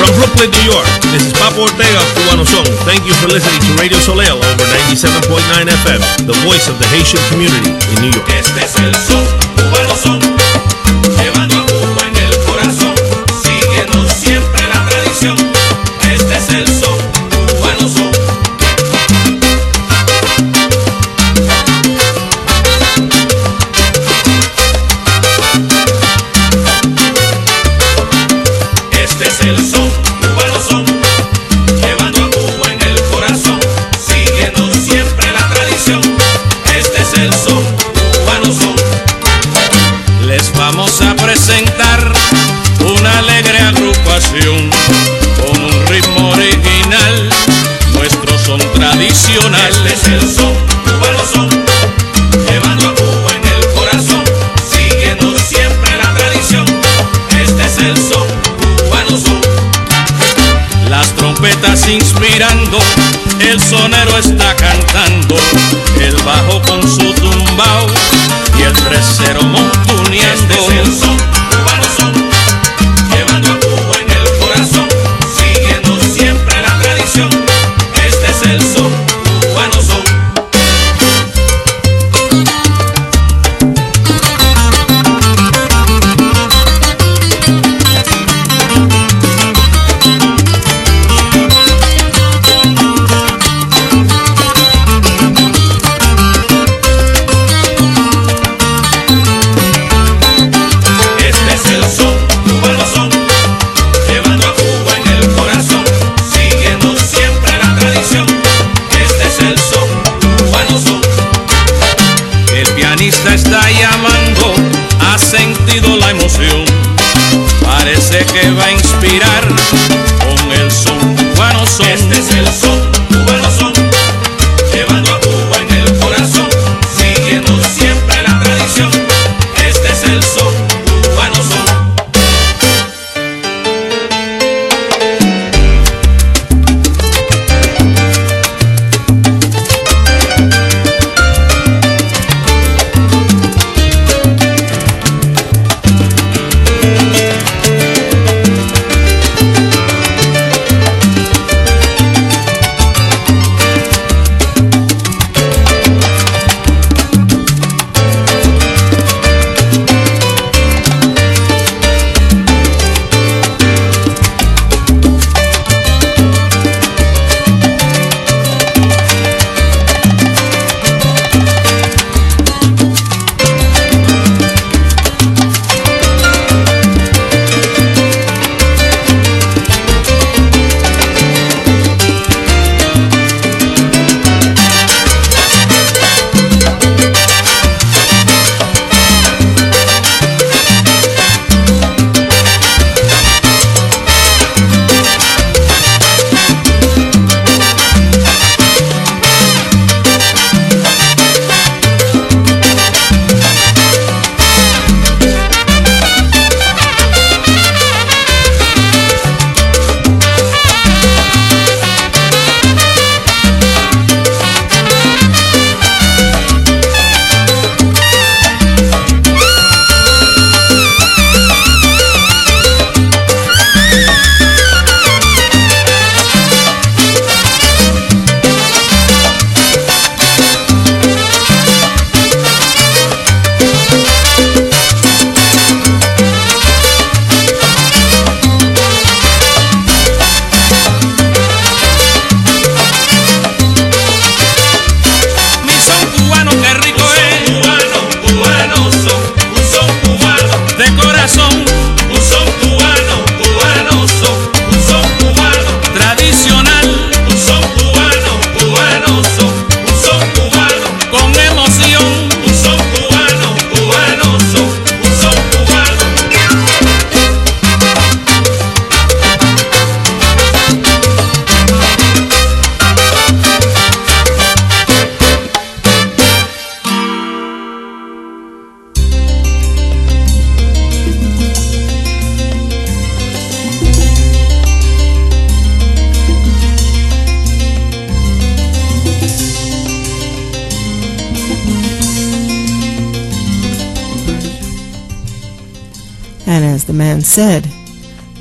From Brooklyn, New York, this is Papo Ortega of Cubano Song. Thank you for listening to Radio Soleil over 97.9 FM, the voice of the Haitian community in New York.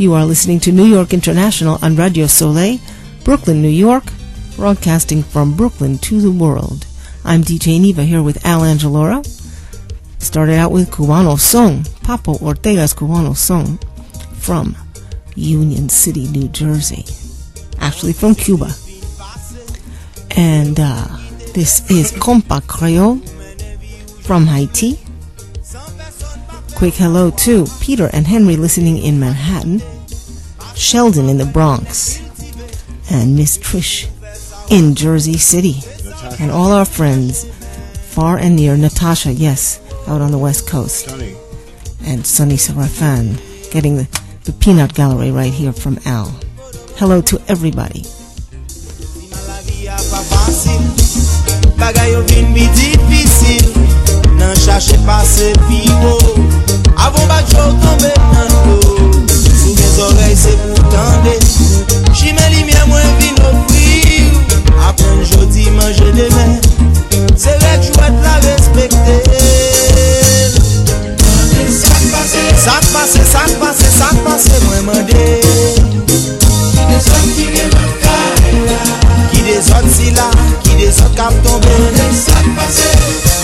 You are listening to New York International on Radio Soleil, Brooklyn, New York, broadcasting from Brooklyn to the world. I'm DJ Neva here with Al Angelora. Started out with Cubano Song, Papo Ortega's Cubano Song from Union City, New Jersey. Actually from Cuba. And uh, this is Compa Creole from Haiti. Quick hello to Peter and Henry listening in Manhattan, Sheldon in the Bronx, and Miss Trish in Jersey City, and all our friends far and near. Natasha, yes, out on the West Coast, and Sunny Sarafan getting the, the peanut gallery right here from Al. Hello to everybody. Avon bak chou tombe nan do Sou gen Zorey se pou tande Jime li mye mwen vin ofri Apen jodi manje demen Se vek jwet la respekte Sak pase, sak pase, sak pase mwen mande Ki de zot ki gen mwen kare la Ki de zot si la, ki de zot kap tombe Sak pase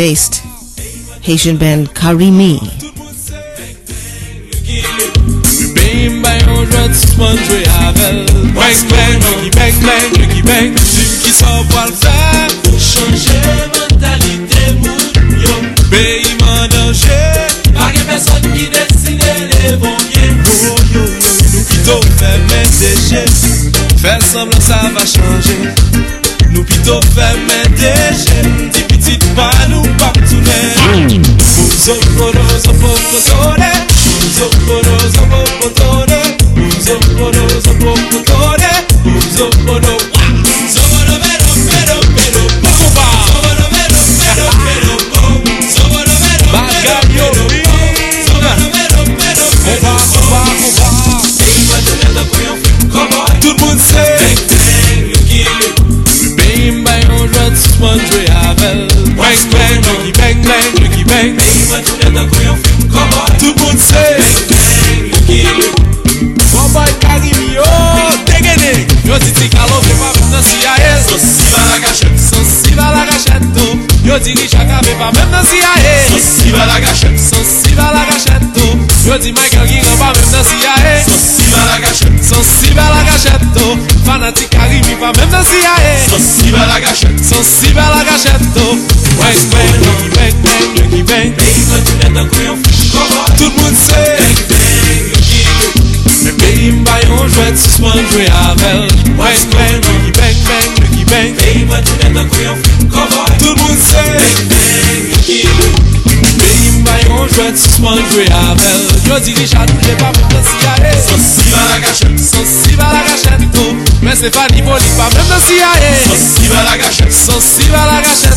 based Haitian band Carimi. Tout moun se Mè peyi m bayon jwet Sis moun jwe avel. Wèk bèng, lèki bèng, bèng, lèki bèng Peyi mwen tou net akwayon Tout moun se Mè peyi m bayon jwet Sis moun jwe avel. Yo di richat, lè pa moun te siyaye Sosi bala gachet. Sosi bala gachet Mè se pa ni boli pa mèm te siyaye Sosi bala gachet. Sosi bala gachet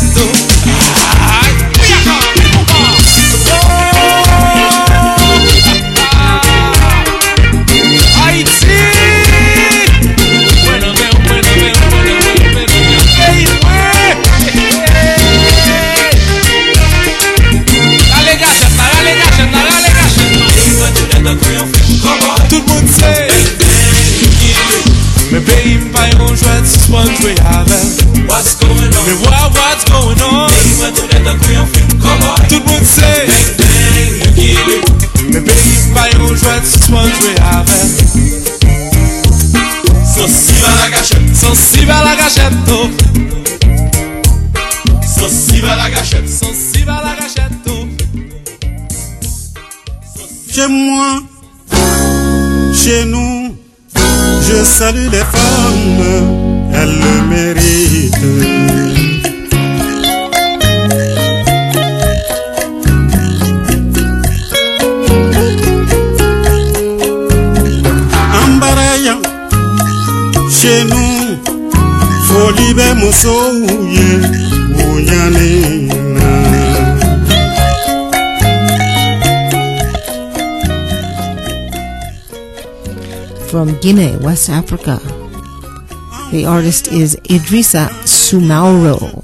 West Africa. The artist is Idrissa Soumaoro.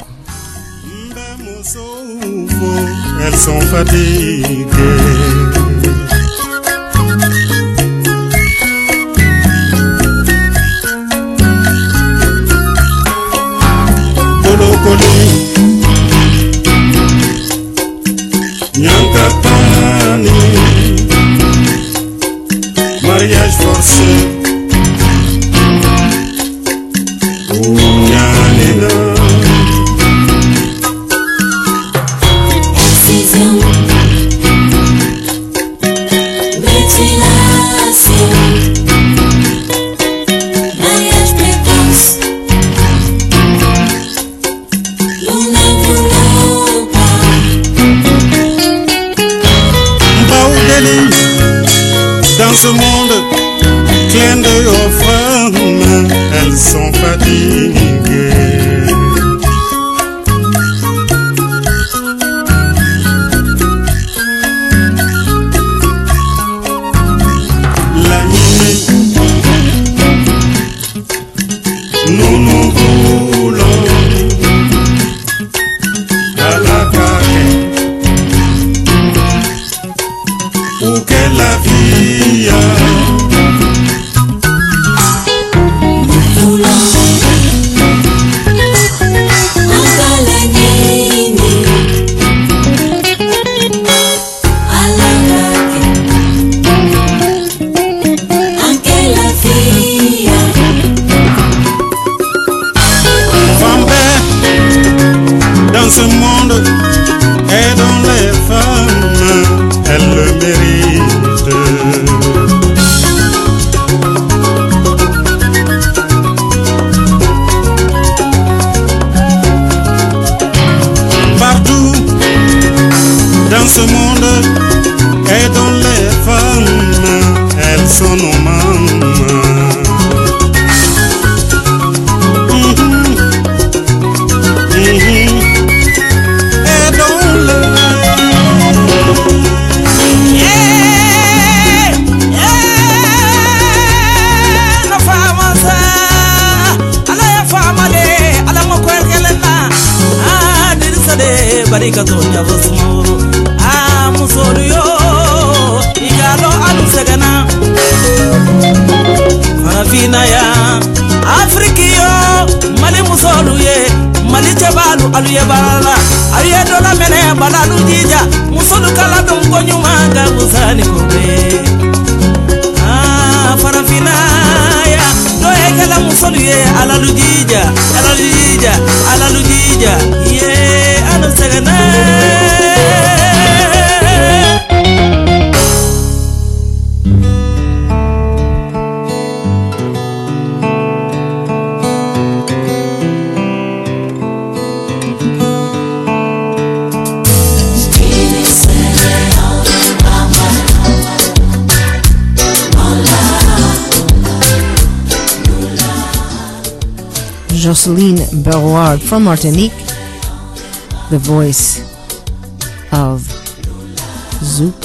Bernard from Martinique, the voice of Zouk,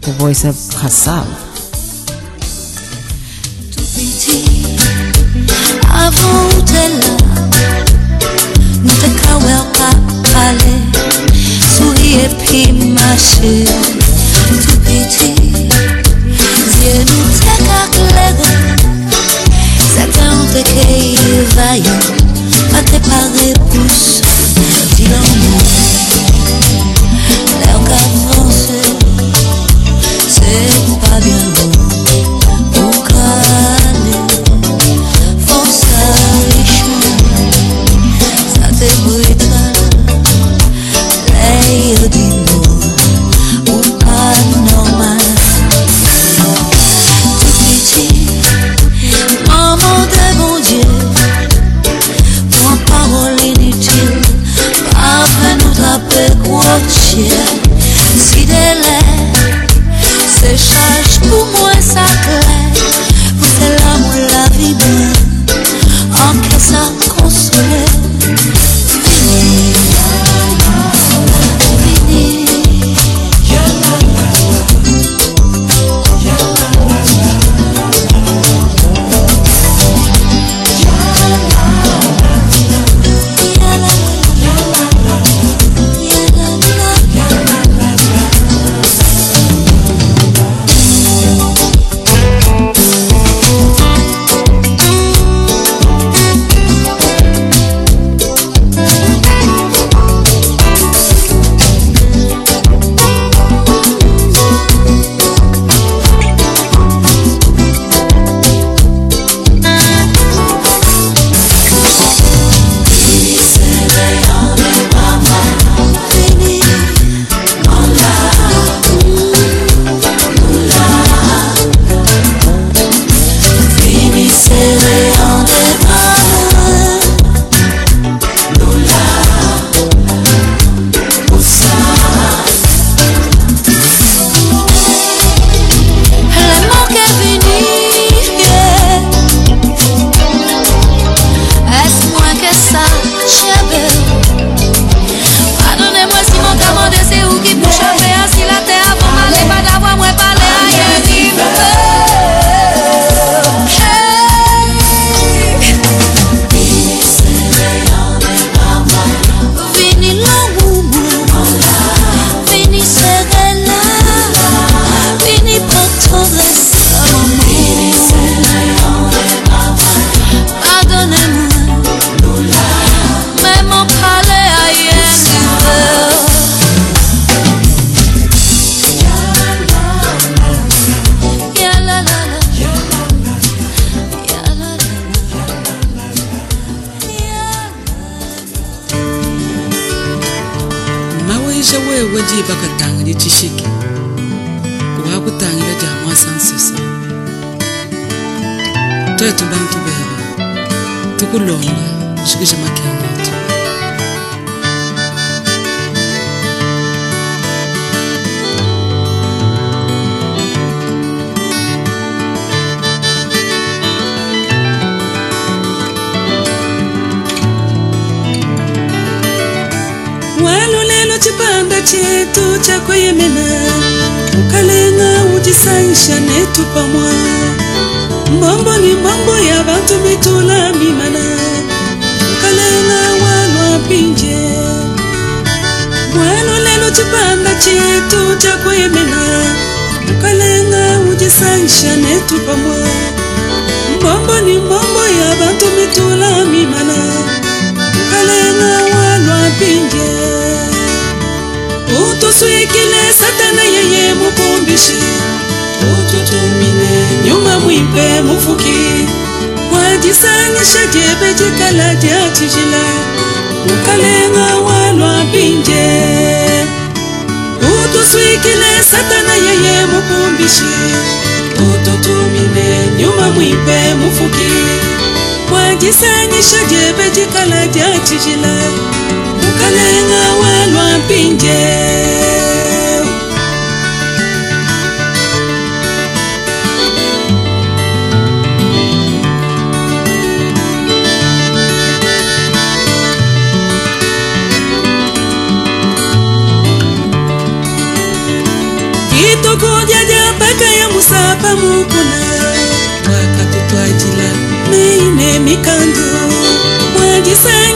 the voice of Kassav.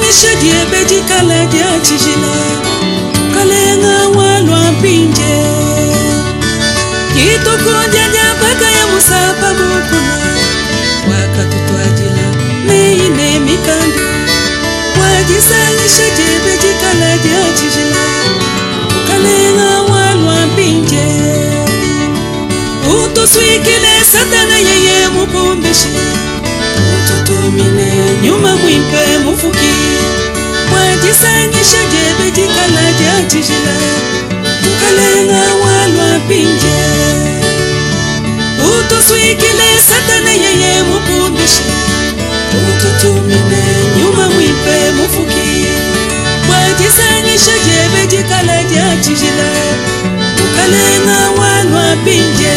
mishedi ebedi kala dia tijila kalenga walwa mpinje. Kitoko ndianya mpaka ya musapa mokuna. Wakatutwajila meine mikandu. Wajisalisha jebedi kala dia tijila kalenga walwa mpinje. Utuswikile satana yeye mukumbishi tutumile nyuma mwimpe mufuki. Mwajisangisha jebejikala jatijila tukalenga walwa pinje. Utuswikile satane yeye mukundishe ututumile nyuma mwimpe mufuki. Mwajisangisha jebejikala jatijila tukalenga walwa pinje.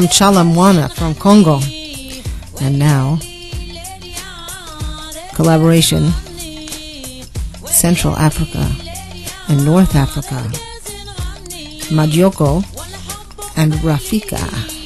from Tshala Muana from Congo. And now, collaboration Central Africa and North Africa. Majoko and Rafika.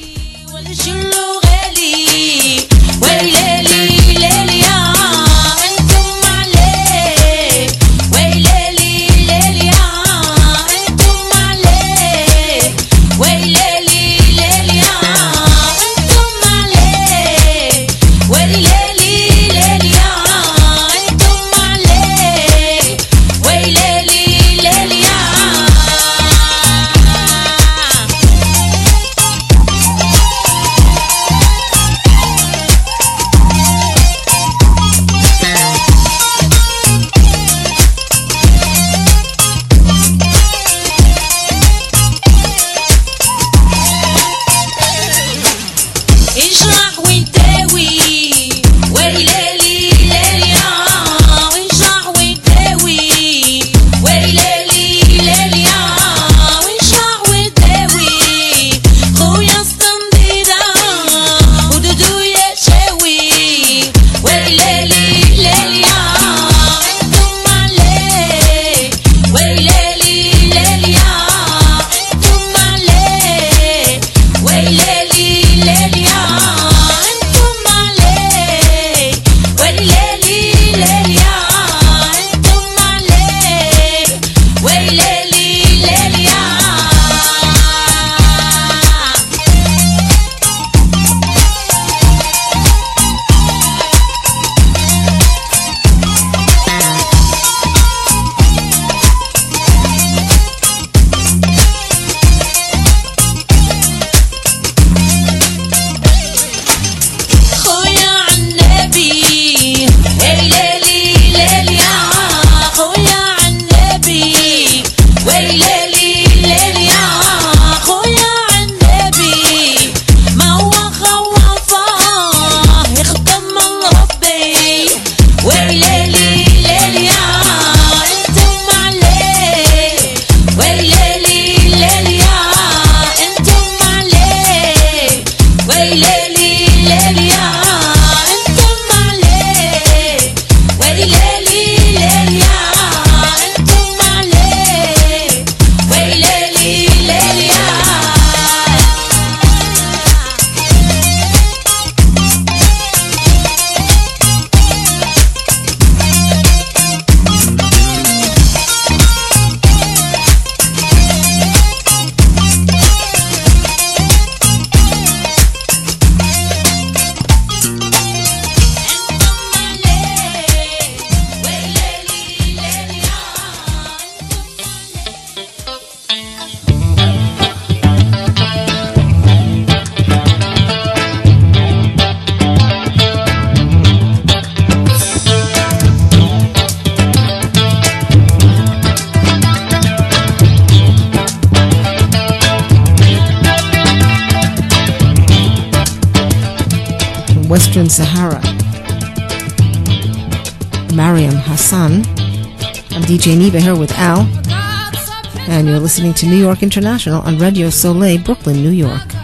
International on Radio Soleil, Brooklyn, New York.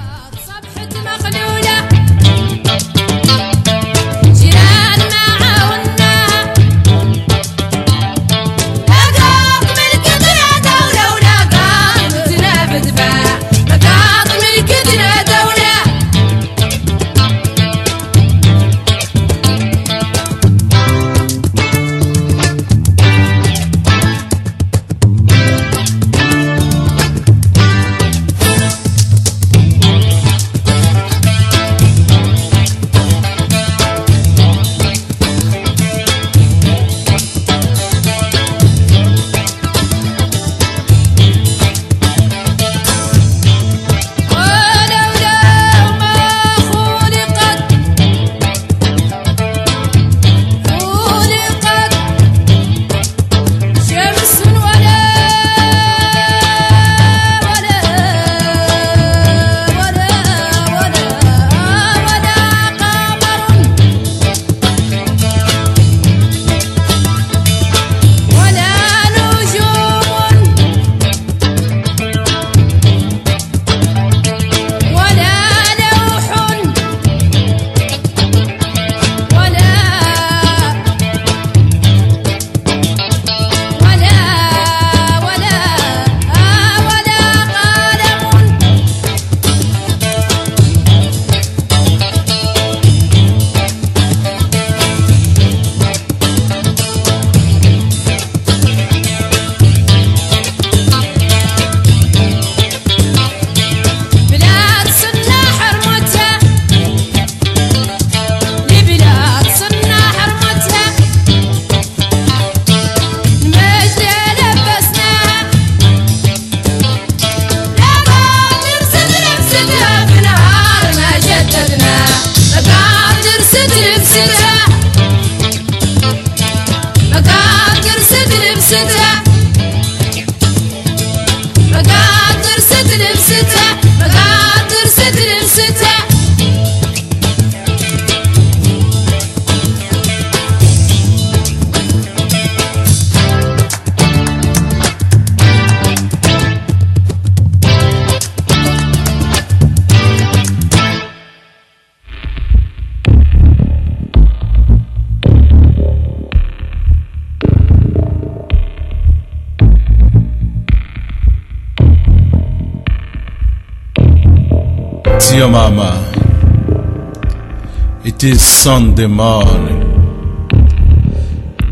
It is Sunday morning.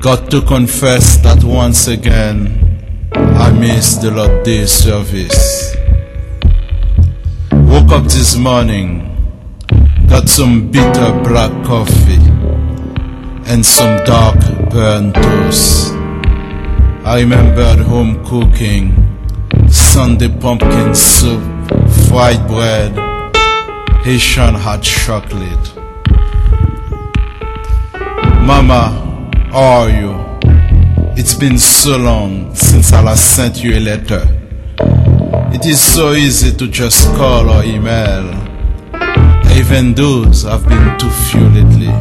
Got to confess that once again I missed the Lord Day service. Woke up this morning, got some bitter black coffee and some dark burnt toast. I remembered home cooking, Sunday pumpkin soup, fried bread, Haitian hot chocolate. Mama, how are you? It's been so long since I last sent you a letter. It is so easy to just call or email. Even those have been too few lately.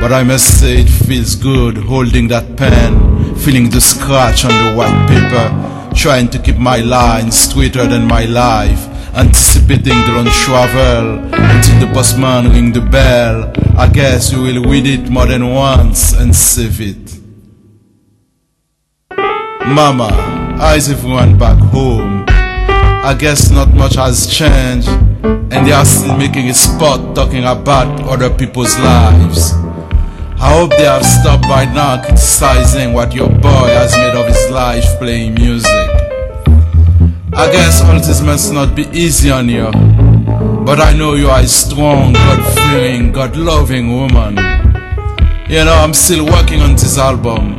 But I must say it feels good holding that pen, feeling the scratch on the white paper, trying to keep my lines straighter than my life, anticipating the long travel until the postman ring the bell. I guess you will read it more than once and save it. Mama, how is everyone back home? I guess not much has changed, and they are still making a spot talking about other people's lives. I hope they have stopped by now criticizing what your boy has made of his life playing music. I guess all this must not be easy on you, but I know you are a strong, God fearing, God loving woman. You know, I'm still working on this album,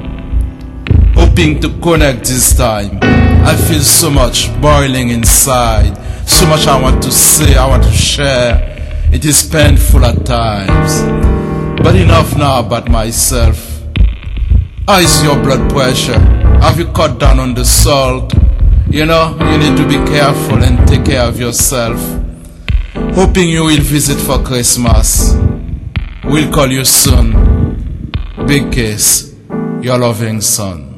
hoping to connect this time. I feel so much boiling inside, so much I want to say, I want to share. It is painful at times, but enough now about myself. How is your blood pressure? Have you cut down on the salt? You know, you need to be careful and take care of yourself. Hoping you will visit for Christmas. We'll call you soon. Big kiss, your loving son.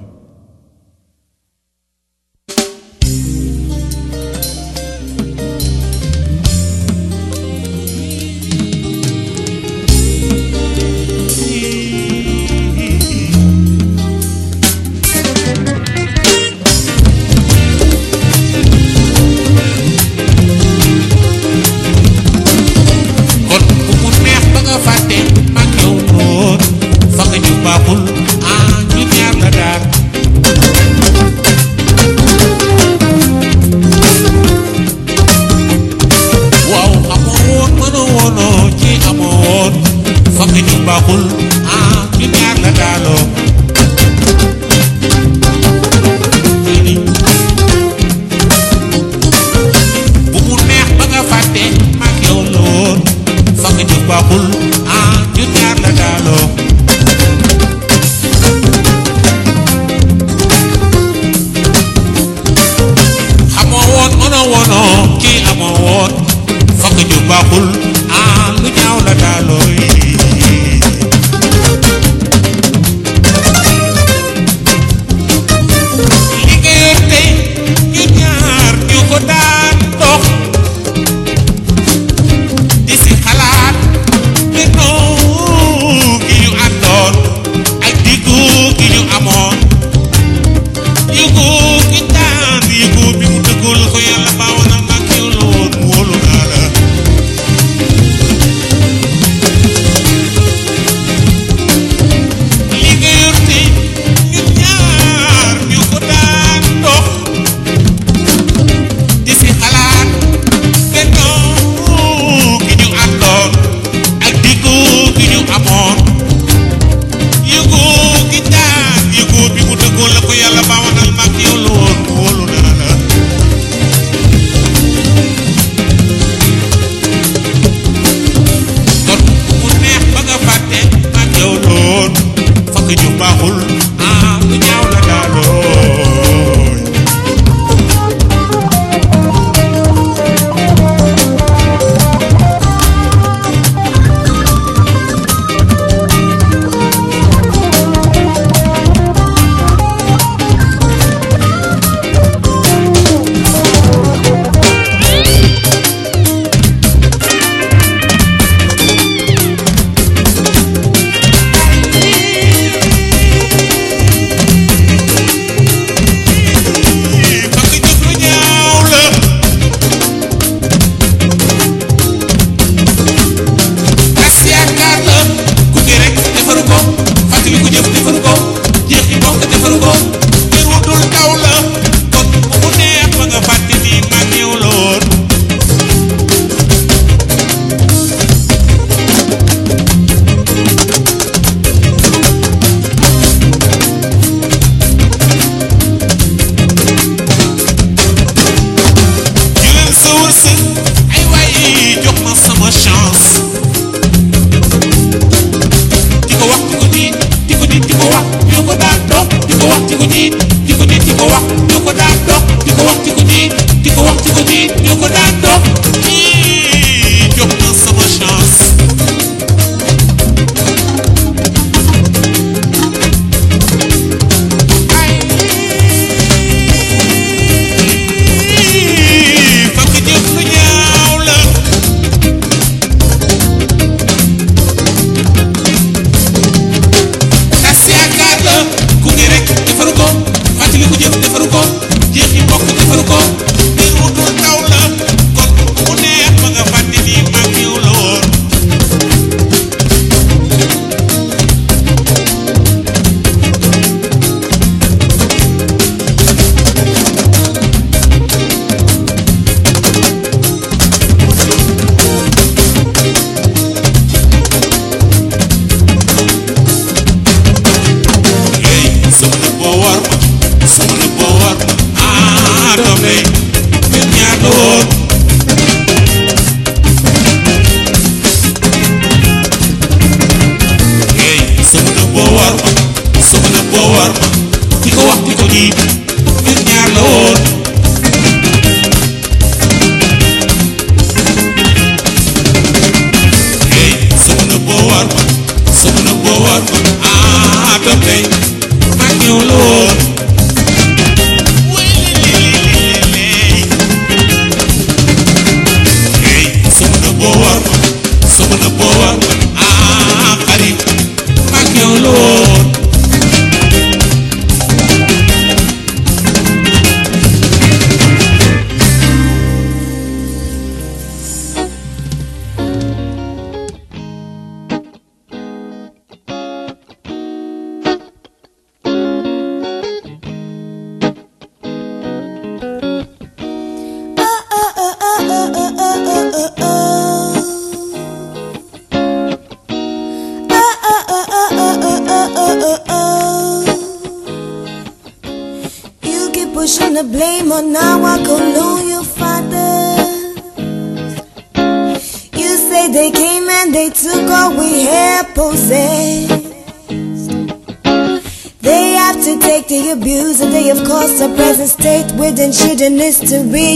Children history.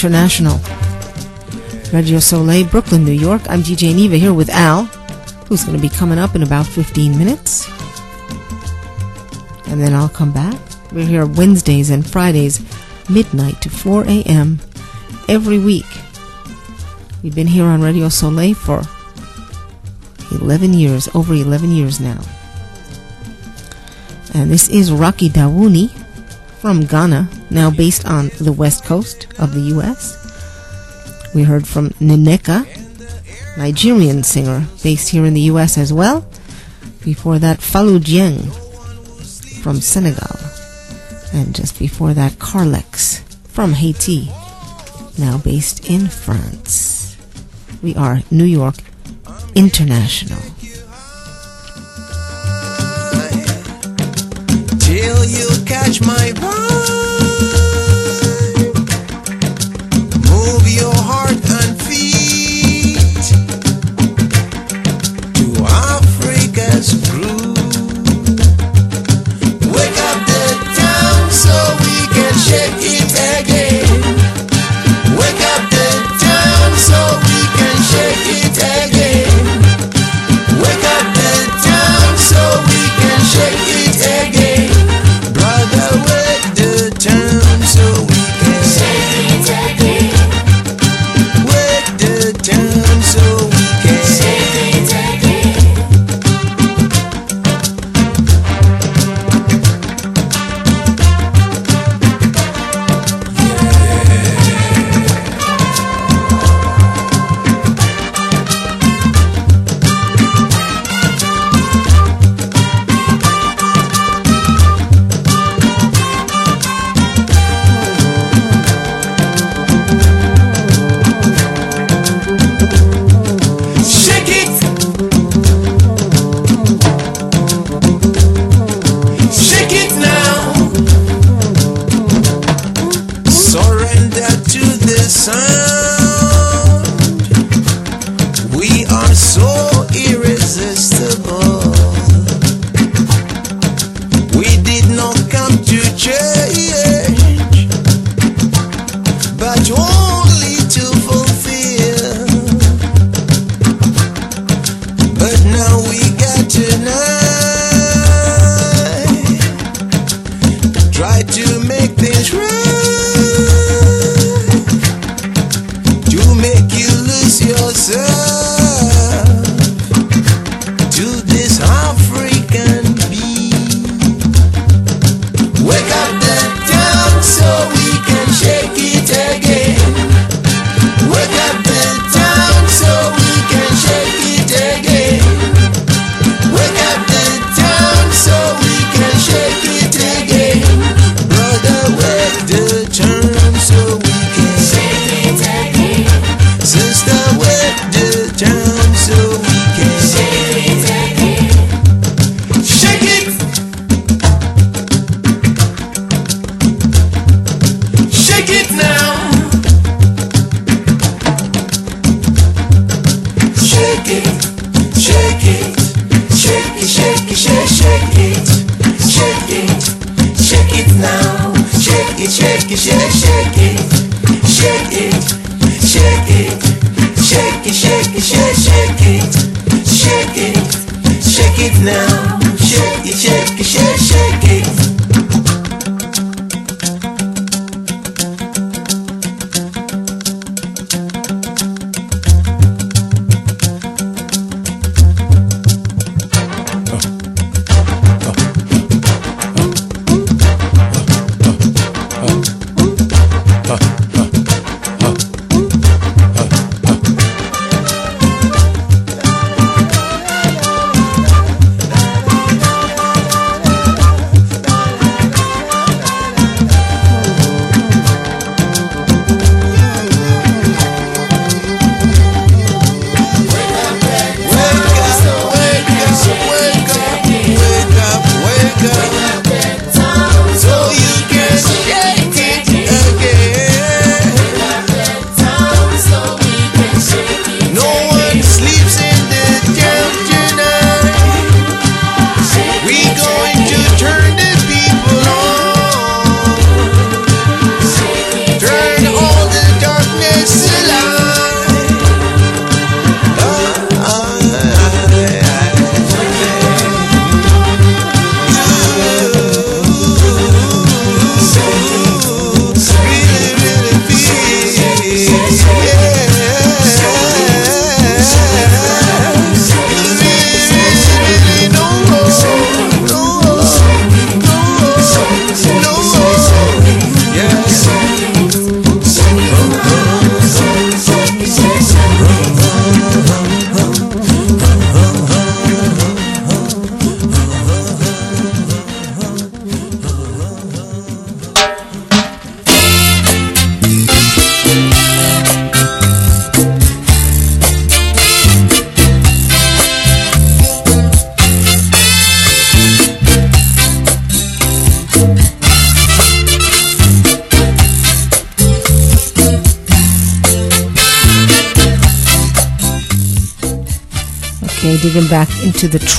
International. Radio Soleil, Brooklyn, New York. I'm DJ Neva here with Al, who's going to be coming up in about 15 minutes. And then I'll come back. We're here Wednesdays and Fridays, midnight to 4 a.m. every week. We've been here on Radio Soleil for 11 years, over 11 years now. And this is Rocky Dawuni from Ghana, now based on the west coast of the U.S. We heard from Neneka, Nigerian singer based here in the U.S. as well. Before that, Falou Dieng from Senegal. And just before that, Carlex from Haiti, now based in France. We are New York International. till you catch my.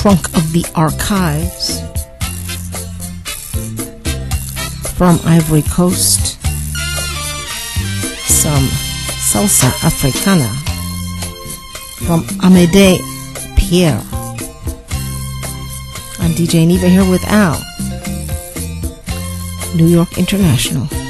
trunk of the archives from Ivory Coast, some salsa africana from Amédée Pierre. I'm DJ Neva here with Al, New York International.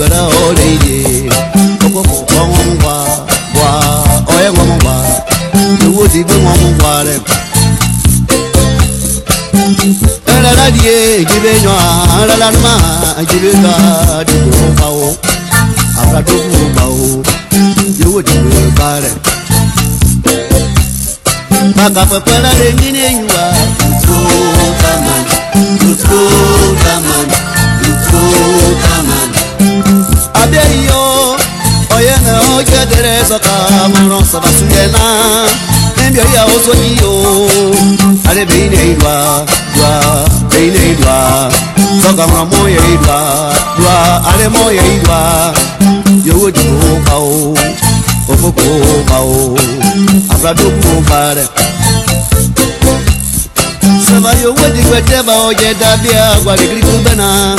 gbẹrẹ ọdẹ yẹ kókó kò wọn mú wa wa ọ̀yẹ́ wọn mú wa owó ti gbé wọn mú wa rẹ. ẹrẹ́rẹ́ diẹ ìdíbẹ̀ yàn án rẹ́rẹ́ anuma ìdíbẹ̀ ká dìbò wọn pa o àbúrò tó kù wọn pa o owó ti gbé wọn pa rẹ. bàgà pẹpẹ rẹ ní ní. sabasuyena nembyo ya osojiyo ale beine idwa dwa beine idwa. Soka mwa moye idwa dwa ale moye idwa. Yowo jibo kao ofoko kao abradoku kare sabayo wedi gweteba oje dabia gwa digiri kumbena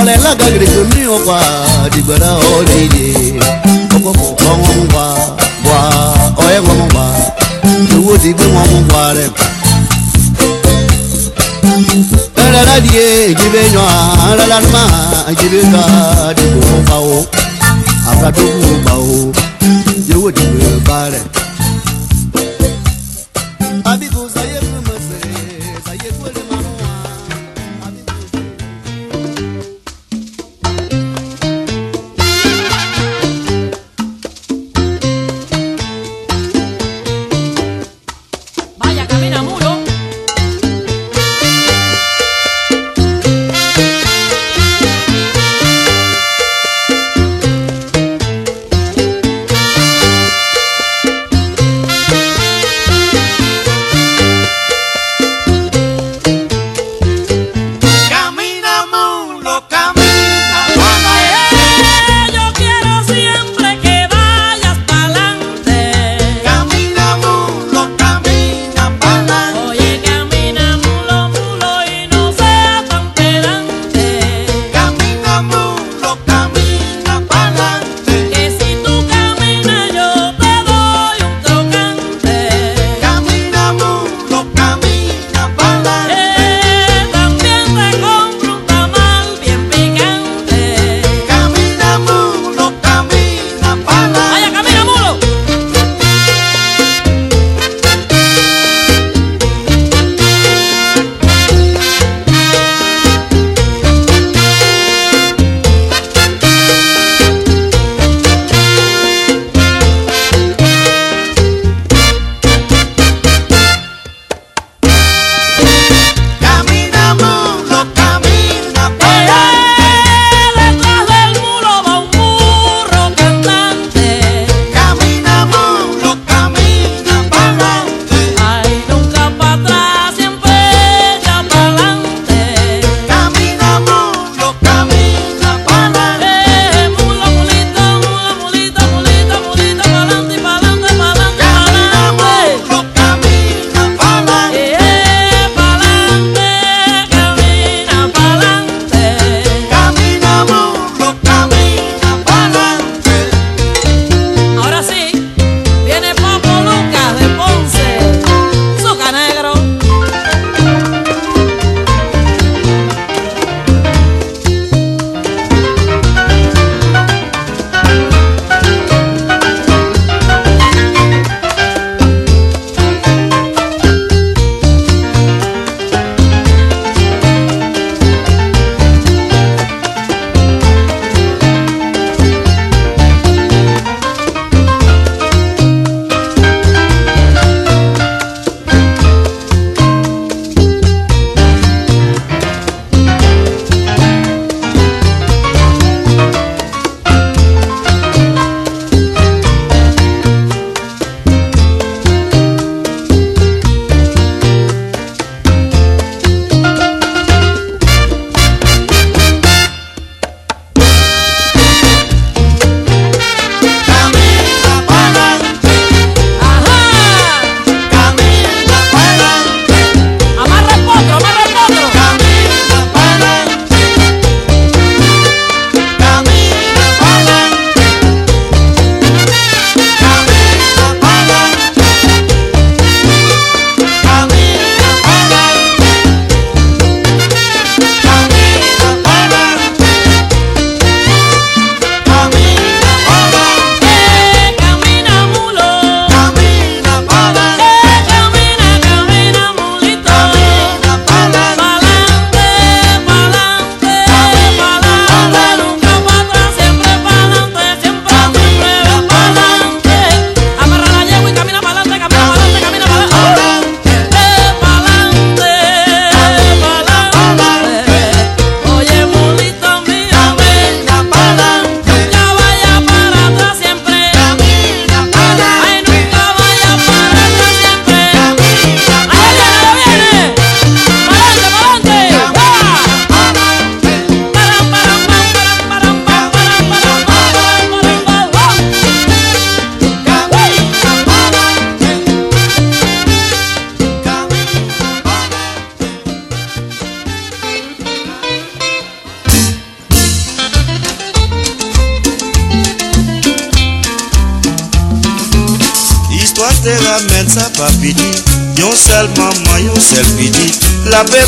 ọlẹ lága gèrègbè mi ò wá dìgbàrà ọlẹ yìí ọkọ kò kọ́ wọn wá bwa ọyẹ wọn mọ bwa ewu ti gbé wọn mọ bwa rẹ. rárá di èjìbé yan rárá má èjìbé ká dìbò mọ bá o àbádọ́gbò mọ bá o ewu ti gbé bá rẹ.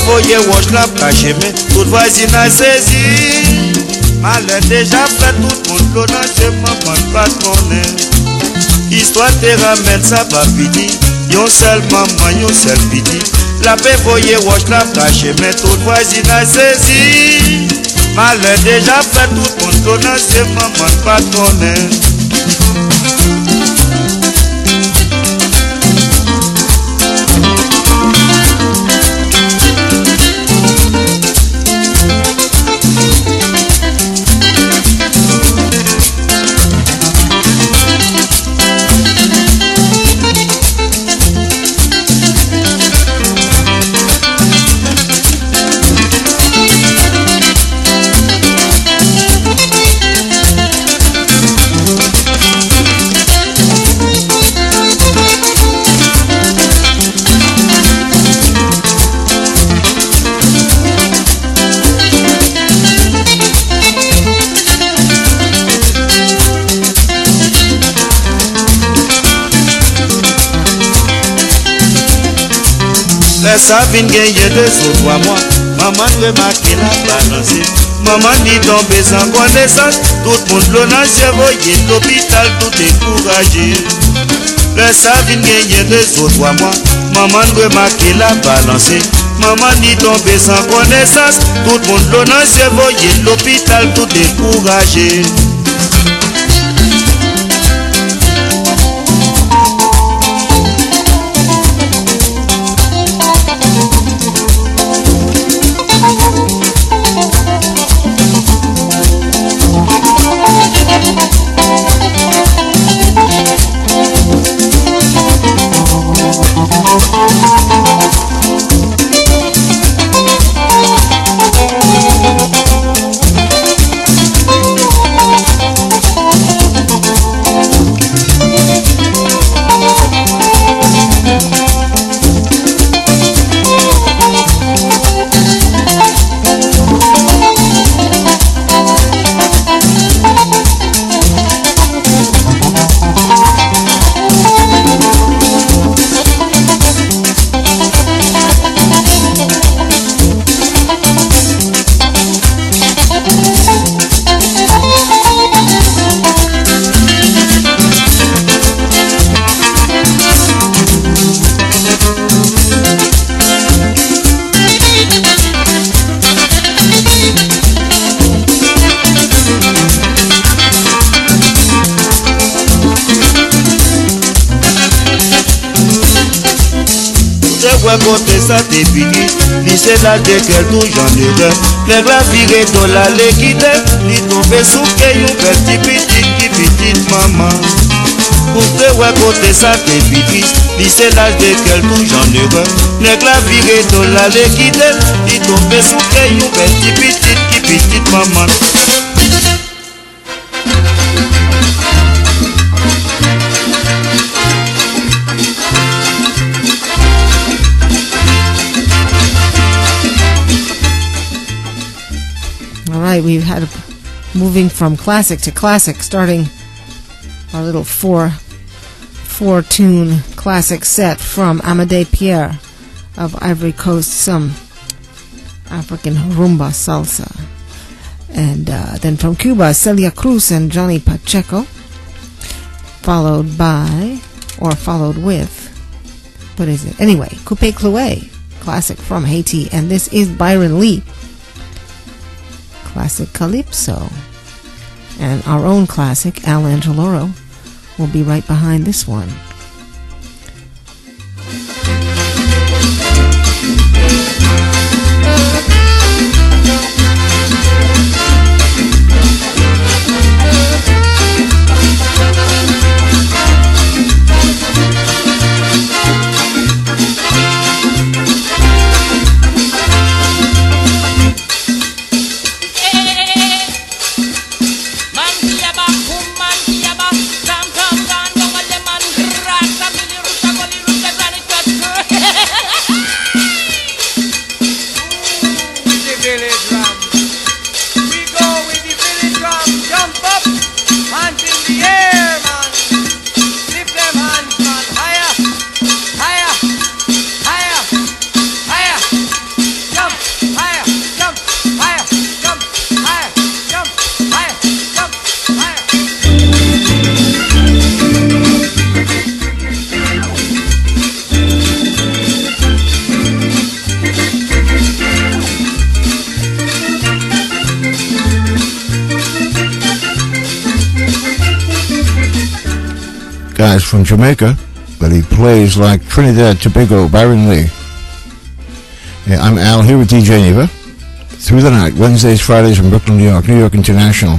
foye woj la kache men Tout vwazi nan sezi Malen deja pre tout moun klo nan cheman man pat konen Histwa te ramen sa pa fini Yon sel maman yon sel pidi La pe foye woj la kache men Tout vwazi nan sezi Malen deja pre tout moun klo nan cheman man pat konen Sa vin genye de sou 3 mwa Maman remake la balanse Maman di tombe sans connaissance, Tout moun blonan se voye l'hôpital tout ekouraje Le sa vin de sou 3 mwa Maman remake la balanse Maman di tombe sans connaissance, Tout moun blonan se voye l'hôpital tout découragé. quand t'es fini Lycée là en erreur Les gars virés dans la l'équité Ils tombent sous Petit petit qui petite maman. Pour te voir côté ça t'es fini Lycée là dès qu'elle touche en Les dans la l'équité Ils tombent sous caillou Petit petit qui petite maman. All right, we've had a, moving from classic to classic, starting our little four four tune classic set from Amade Pierre of Ivory Coast, some African rumba salsa, and uh, then from Cuba, Celia Cruz and Johnny Pacheco, followed by or followed with what is it? Anyway, Coupé Cloué, classic from Haiti, and this is Byron Lee classic Calypso. And our own classic, Al Angeloro, will be right behind this one. From Jamaica, but he plays like Trinidad Tobago Byron Lee. Yeah, I'm Al here with DJ Neva. Through the night, Wednesdays, Fridays from Brooklyn, New York, New York International.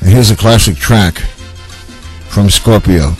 And here's a classic track from Scorpio.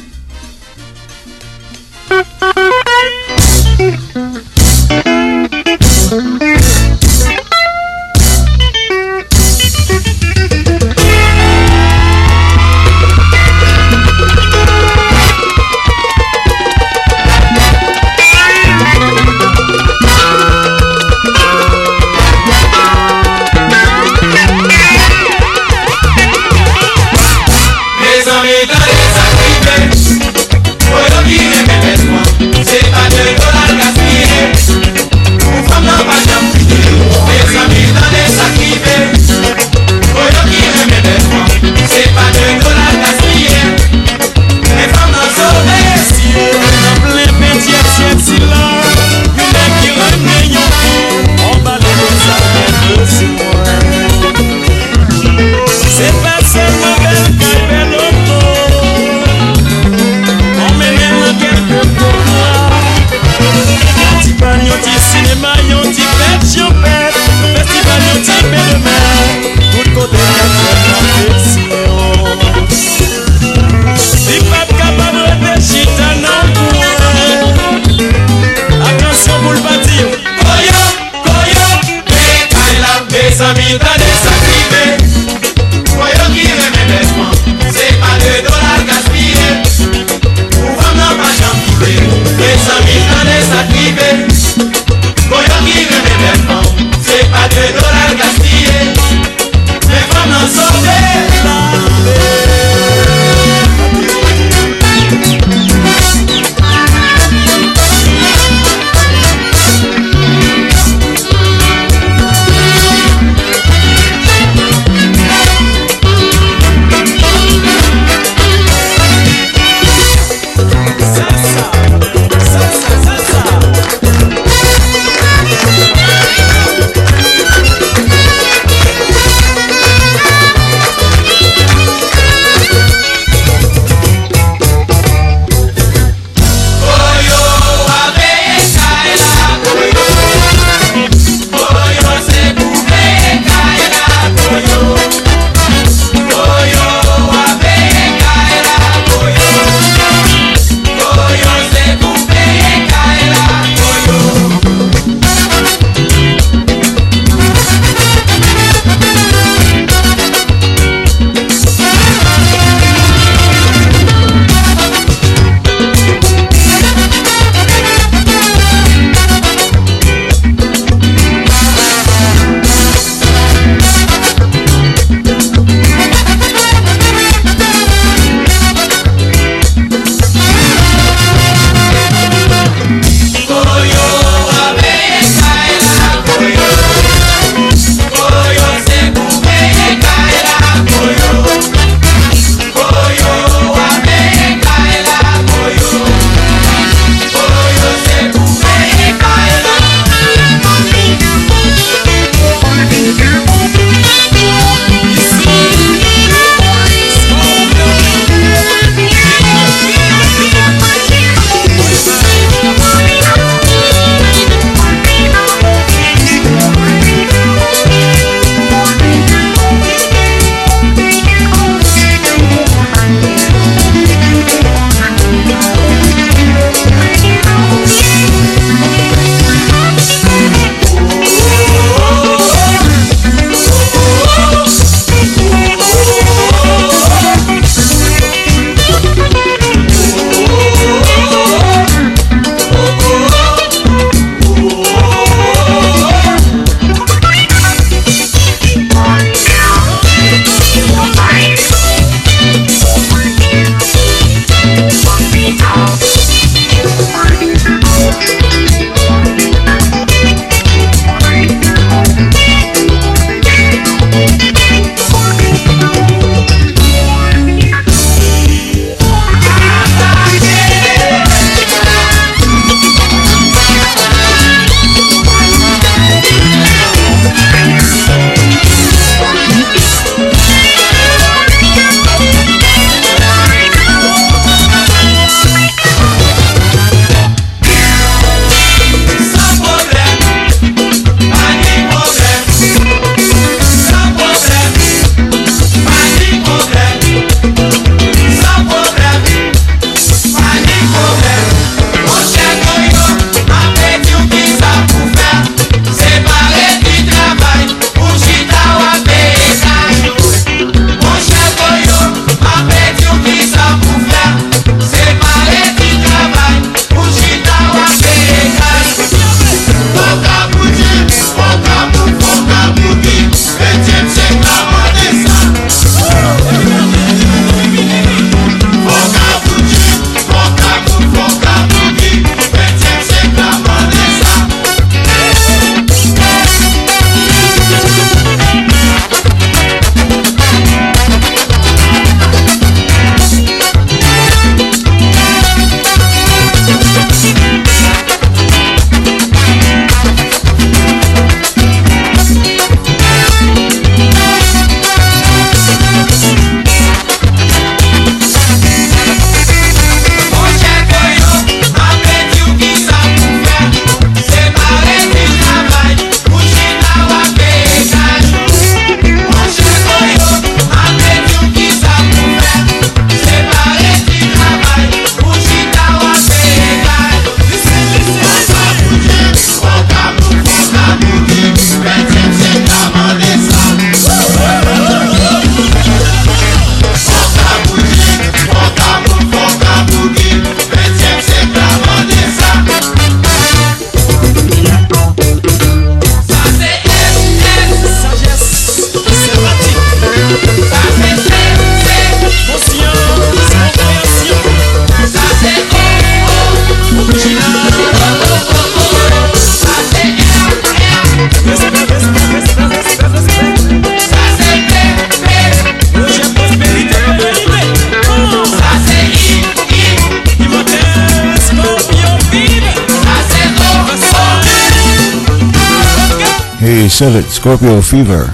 It, Scorpio Fever,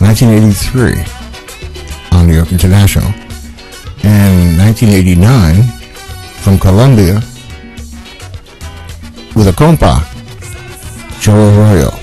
1983 on New York International. And 1989 from Colombia with a compa, Joe Arroyo.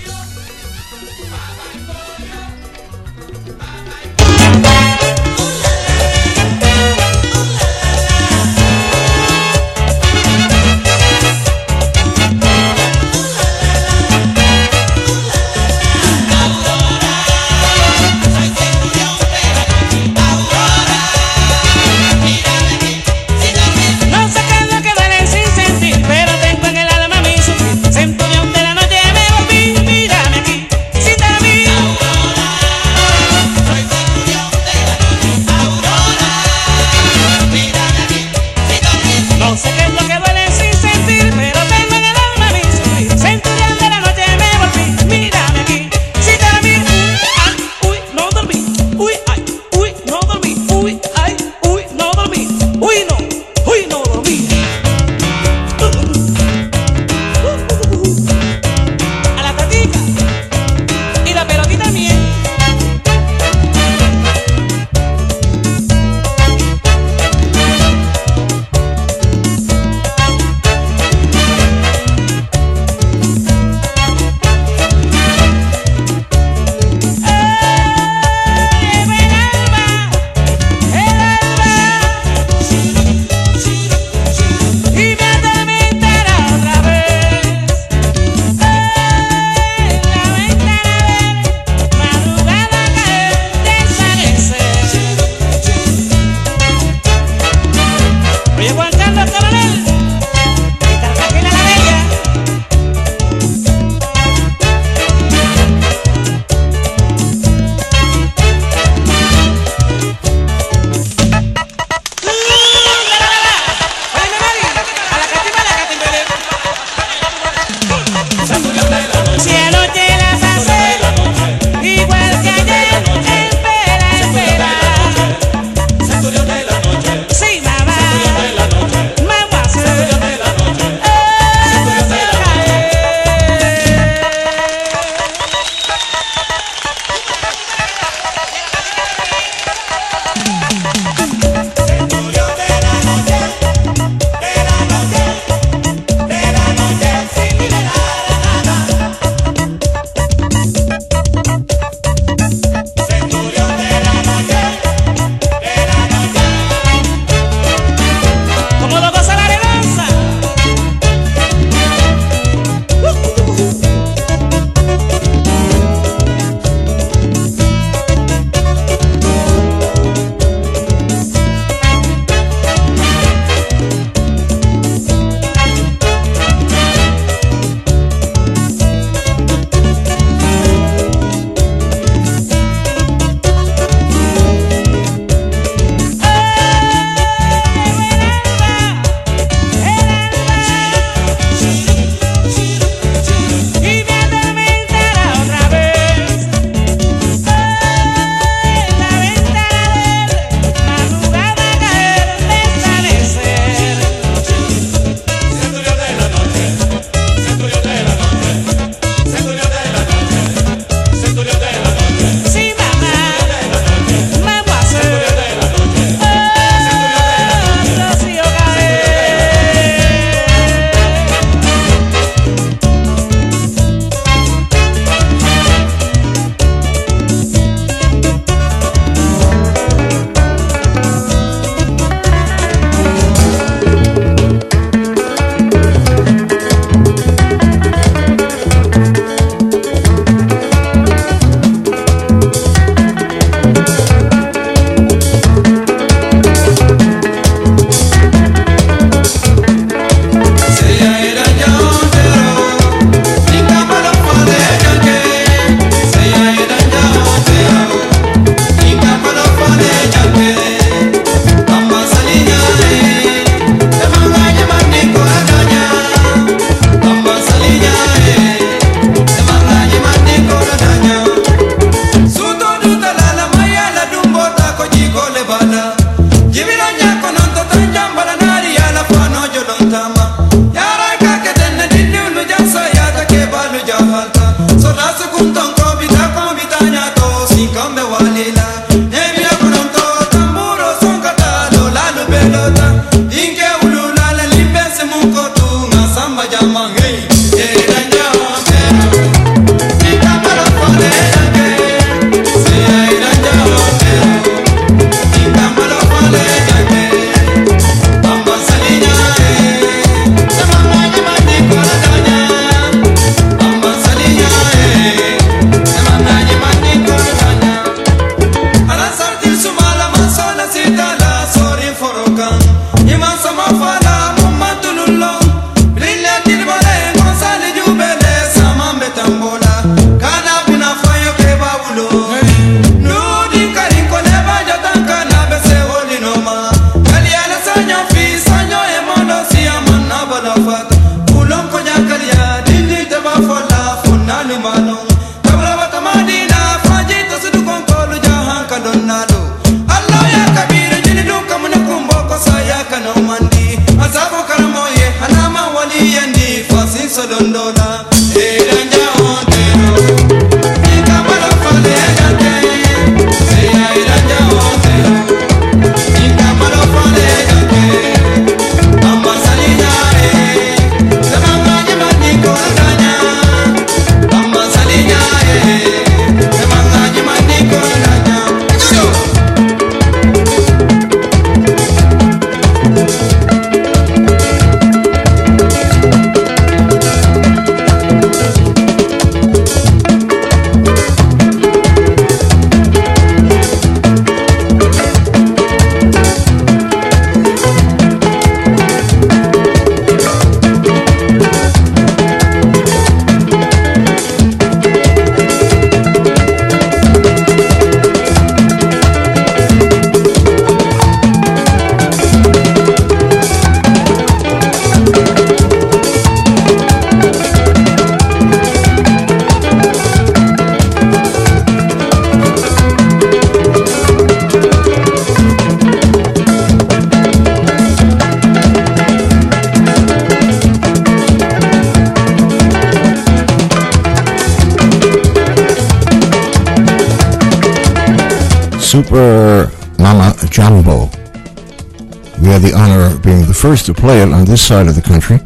First to play it on this side of the country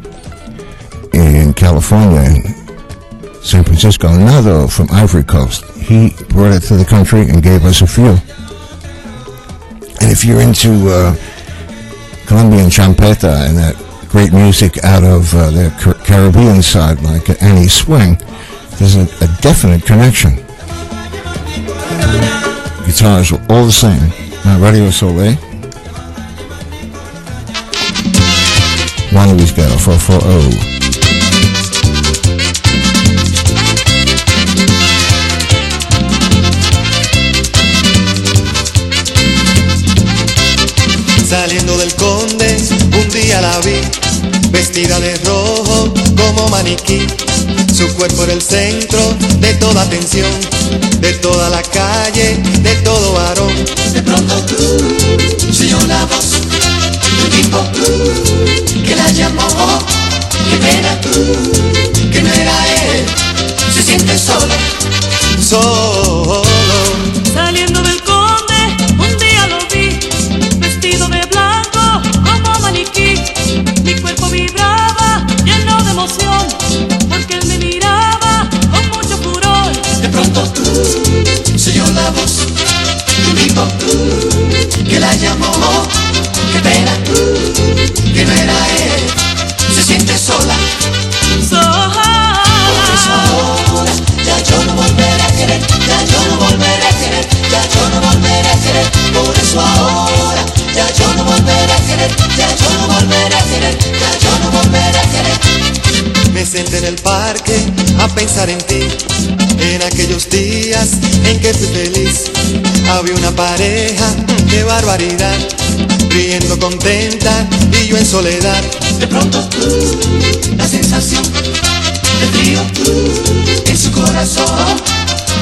in California, in San Francisco. Nado from Ivory Coast, he brought it to the country and gave us a feel. And if you're into uh, Colombian champeta and that great music out of uh, the Car- Caribbean side, like Annie Swing, there's a, a definite connection. Guitars were all the same. Now, Radio Soleil. Juan Luis Guerra, 440. Saliendo del conde, un día la vi, vestida de rojo como maniquí. Su cuerpo era el centro de toda atención, de toda la calle, de todo varón. De pronto tú, oyó la voz un tipo tú, la llamó, que pena tú, que no era él, se siente sola. Solo. Senté en el parque a pensar en ti, en aquellos días en que fui feliz. Había una pareja, qué barbaridad, riendo contenta y yo en soledad. De pronto tú, la sensación de frío tú, en su corazón,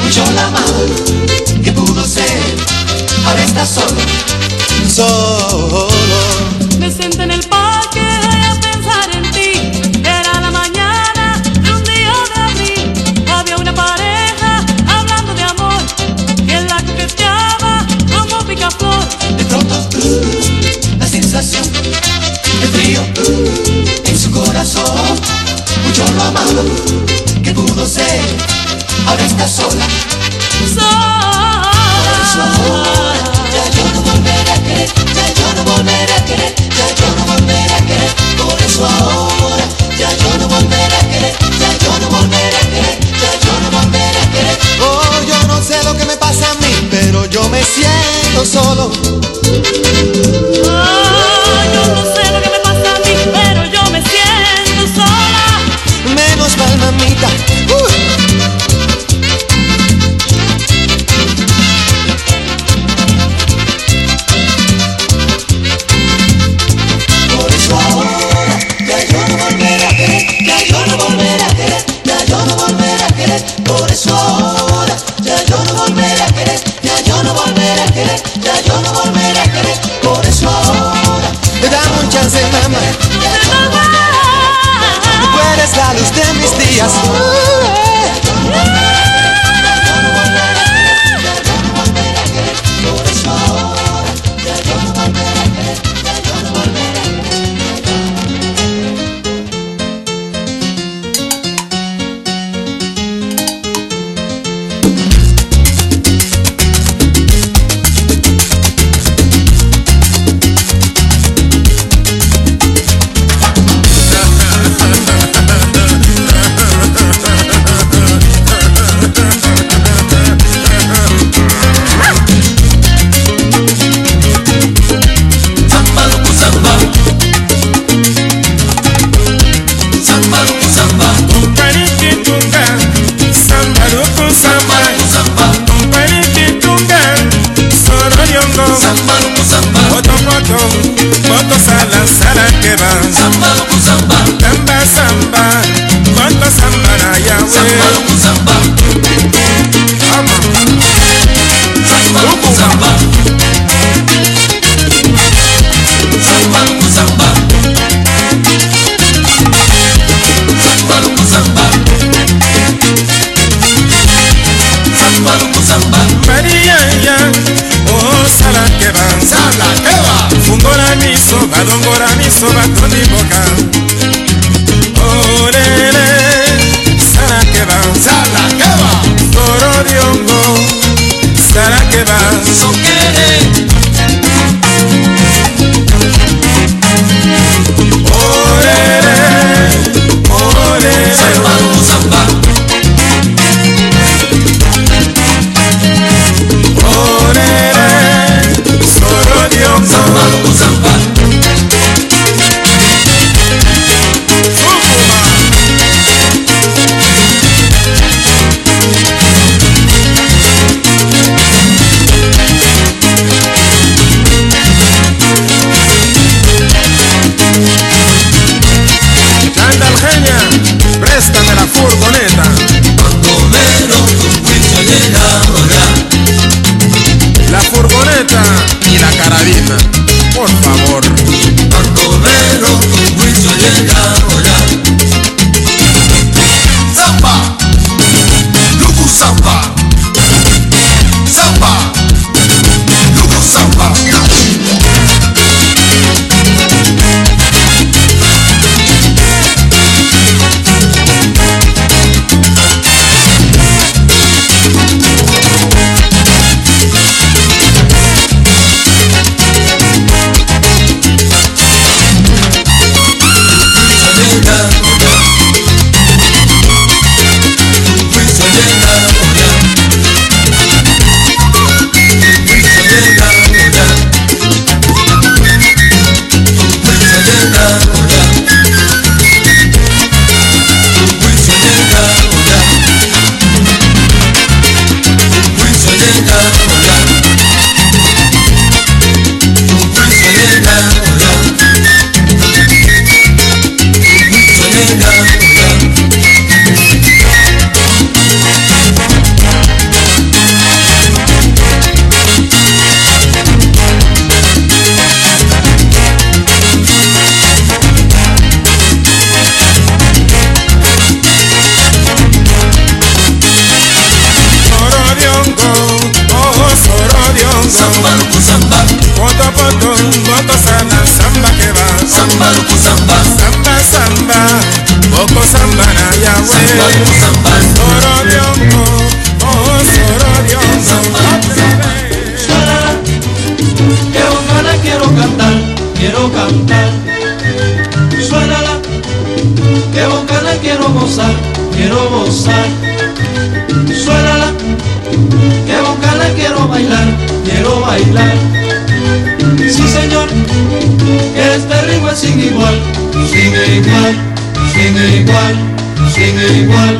mucho la mano que pudo ser, ahora está solo. Solo. Me senté en el parque mucho lo amaba, que pudo ser, ahora está sola. Por eso ahora, ya yo no volveré a querer, ya yo no volveré a querer, ya yo no volveré a querer. Por eso ahora, ya yo no volveré a querer, ya yo no volveré a querer, ya yo no volveré a querer. Oh, yo no sé lo que me pasa a mí, pero yo me siento solo. Ah, gozar. Suélala, que a buscarla quiero bailar, quiero bailar. Sí señor, que este ritmo es sin igual, sin igual, sin igual, sin igual.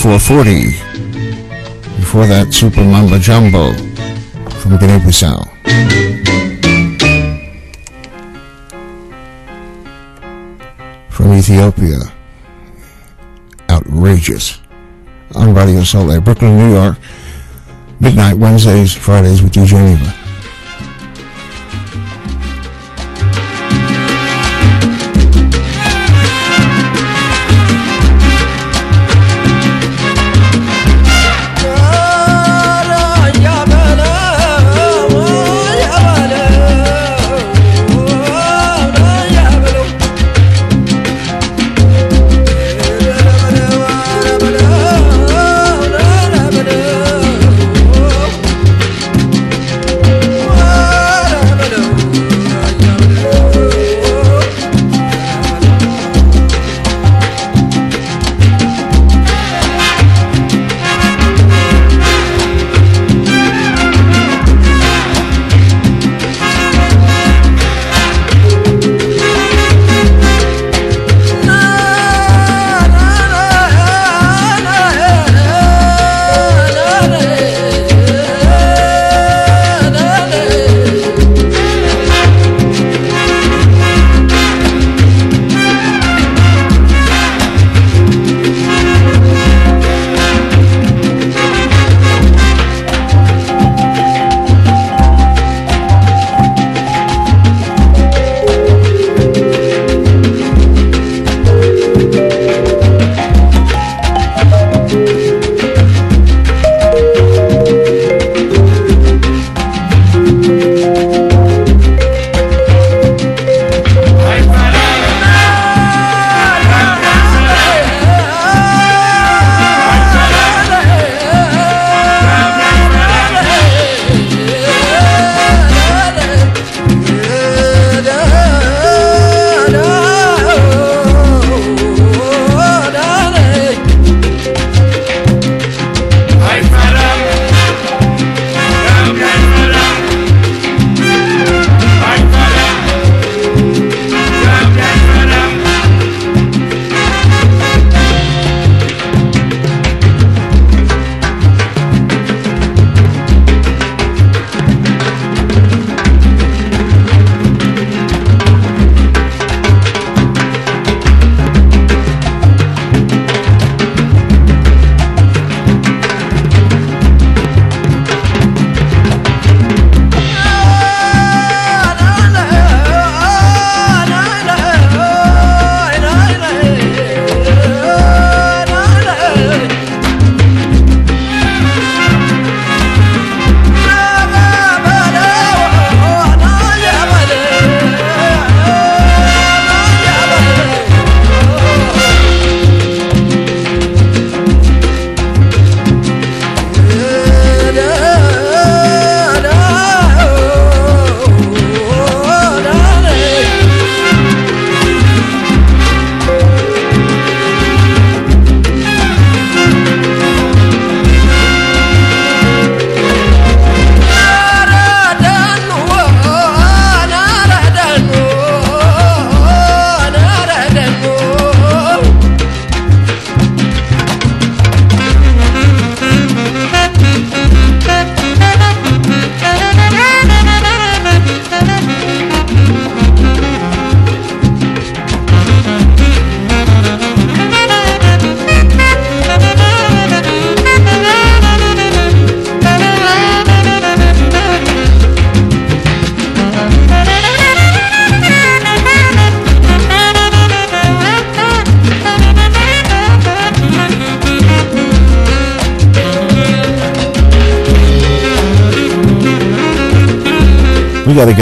440. Before that, Super Mama Djombo from Guinea-Bissau. From Ethiopia, outrageous. On Radio Soleil, Brooklyn, New York, midnight Wednesdays, Fridays with DJ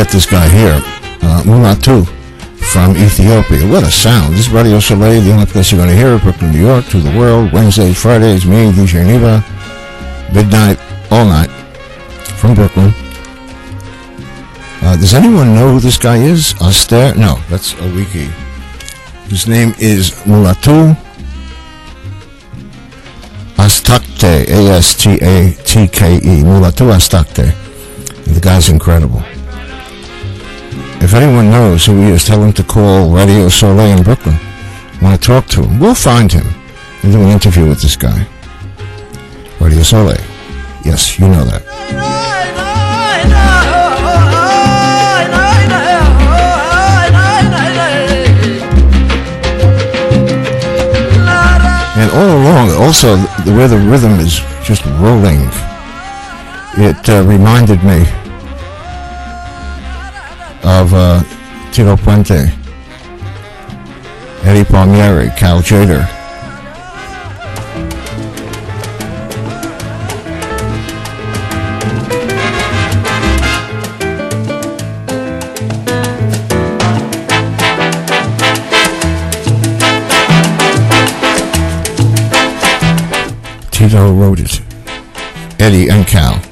get this guy here, uh, Mulatu from Ethiopia. What a sound! This is Radio Soleil, the only place you're going to hear it, Brooklyn, New York, to the world. Wednesdays, Fridays, me, DJ Neva, midnight, all night, from Brooklyn. Uh, does anyone know who this guy is? Aster? No, that's a wiki. His name is Mulatu Astatke, A-S-T-A-T-K-E, Mulatu Astatke. The guy's incredible. If anyone knows who he is, tell him to call Radio Soleil in Brooklyn. Want to talk to him? We'll find him and do an interview with this guy. Radio Soleil. Yes, you know that. And all along, also the way the rhythm is just rolling, it uh, reminded me of uh, Tito Puente, Eddie Palmieri, Cal Tjader. Tito wrote it. Eddie and Cal.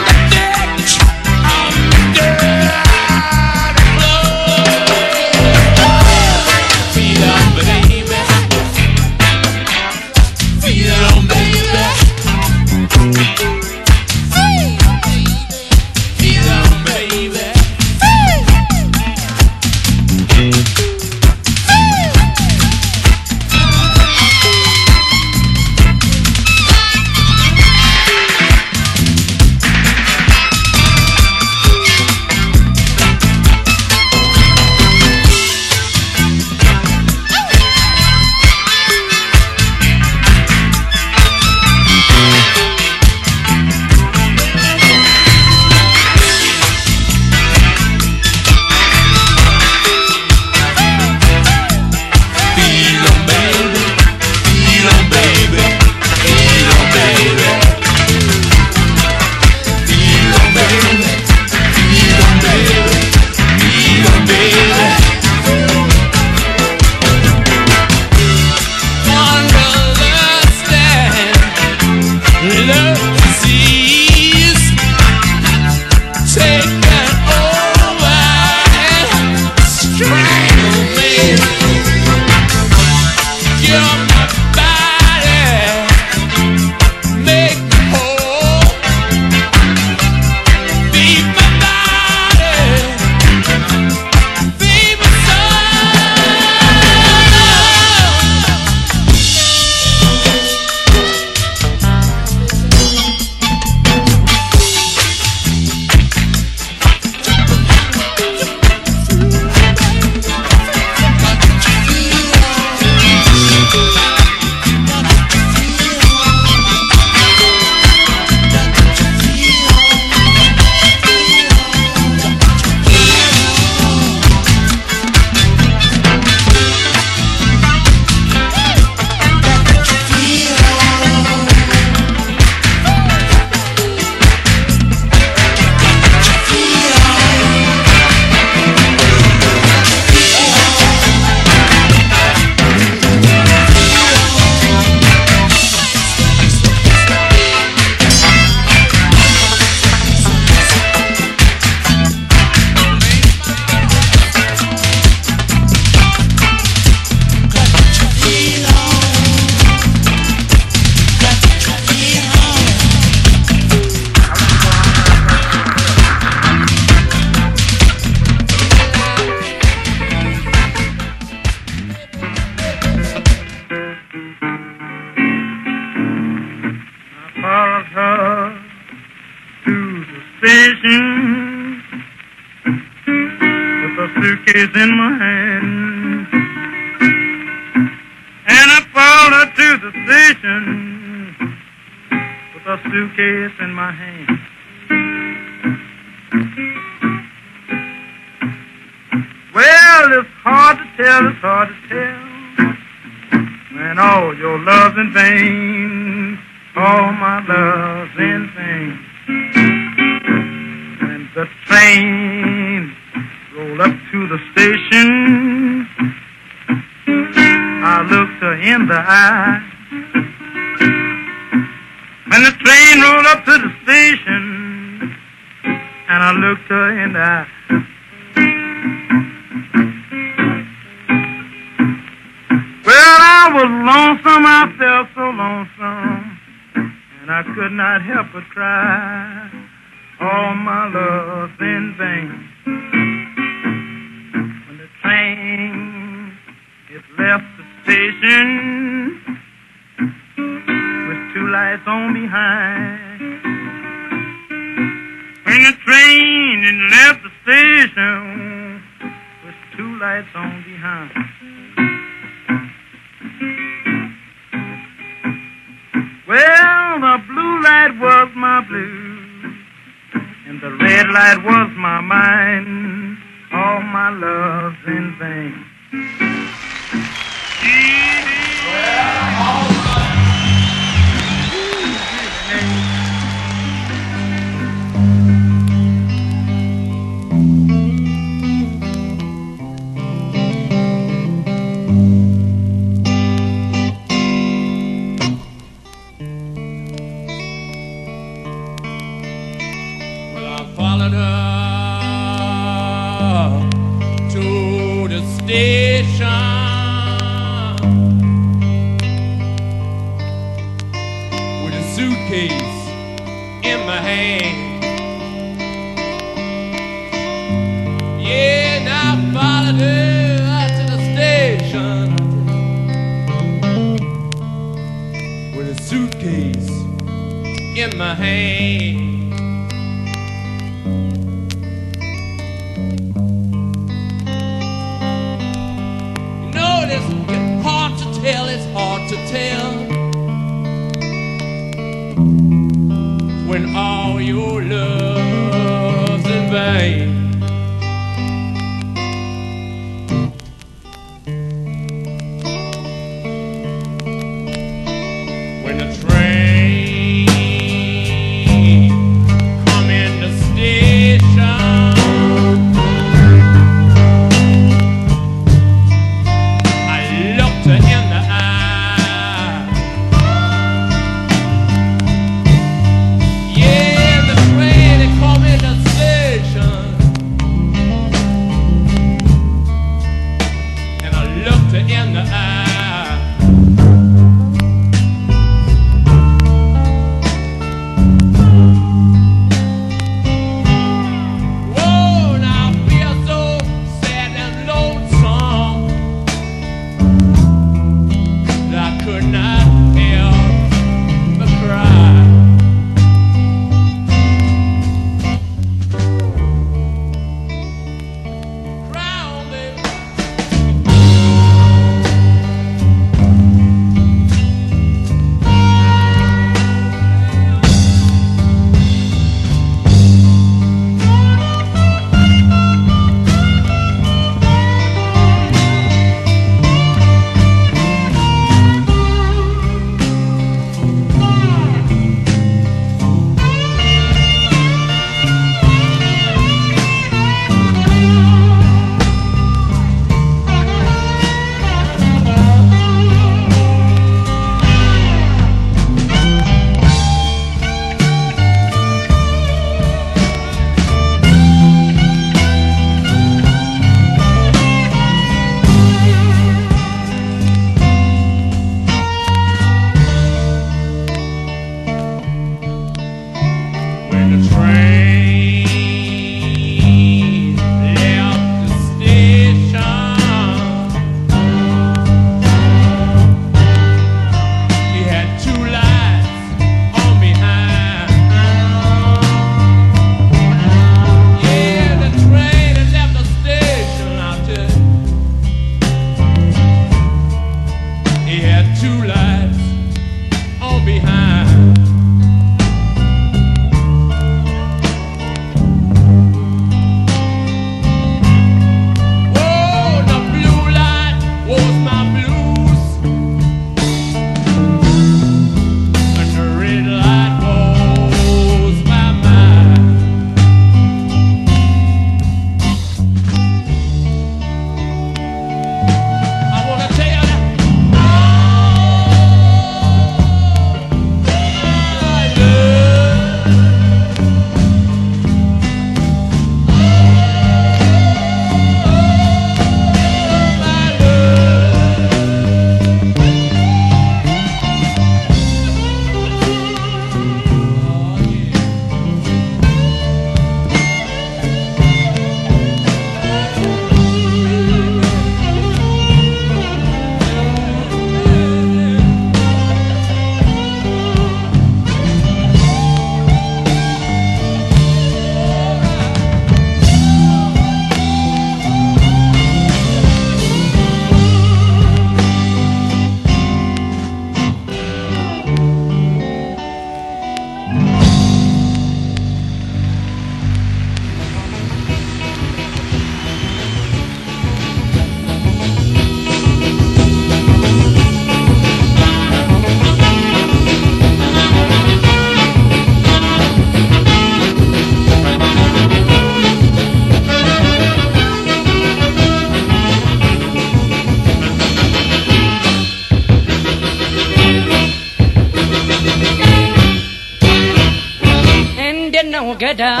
get down.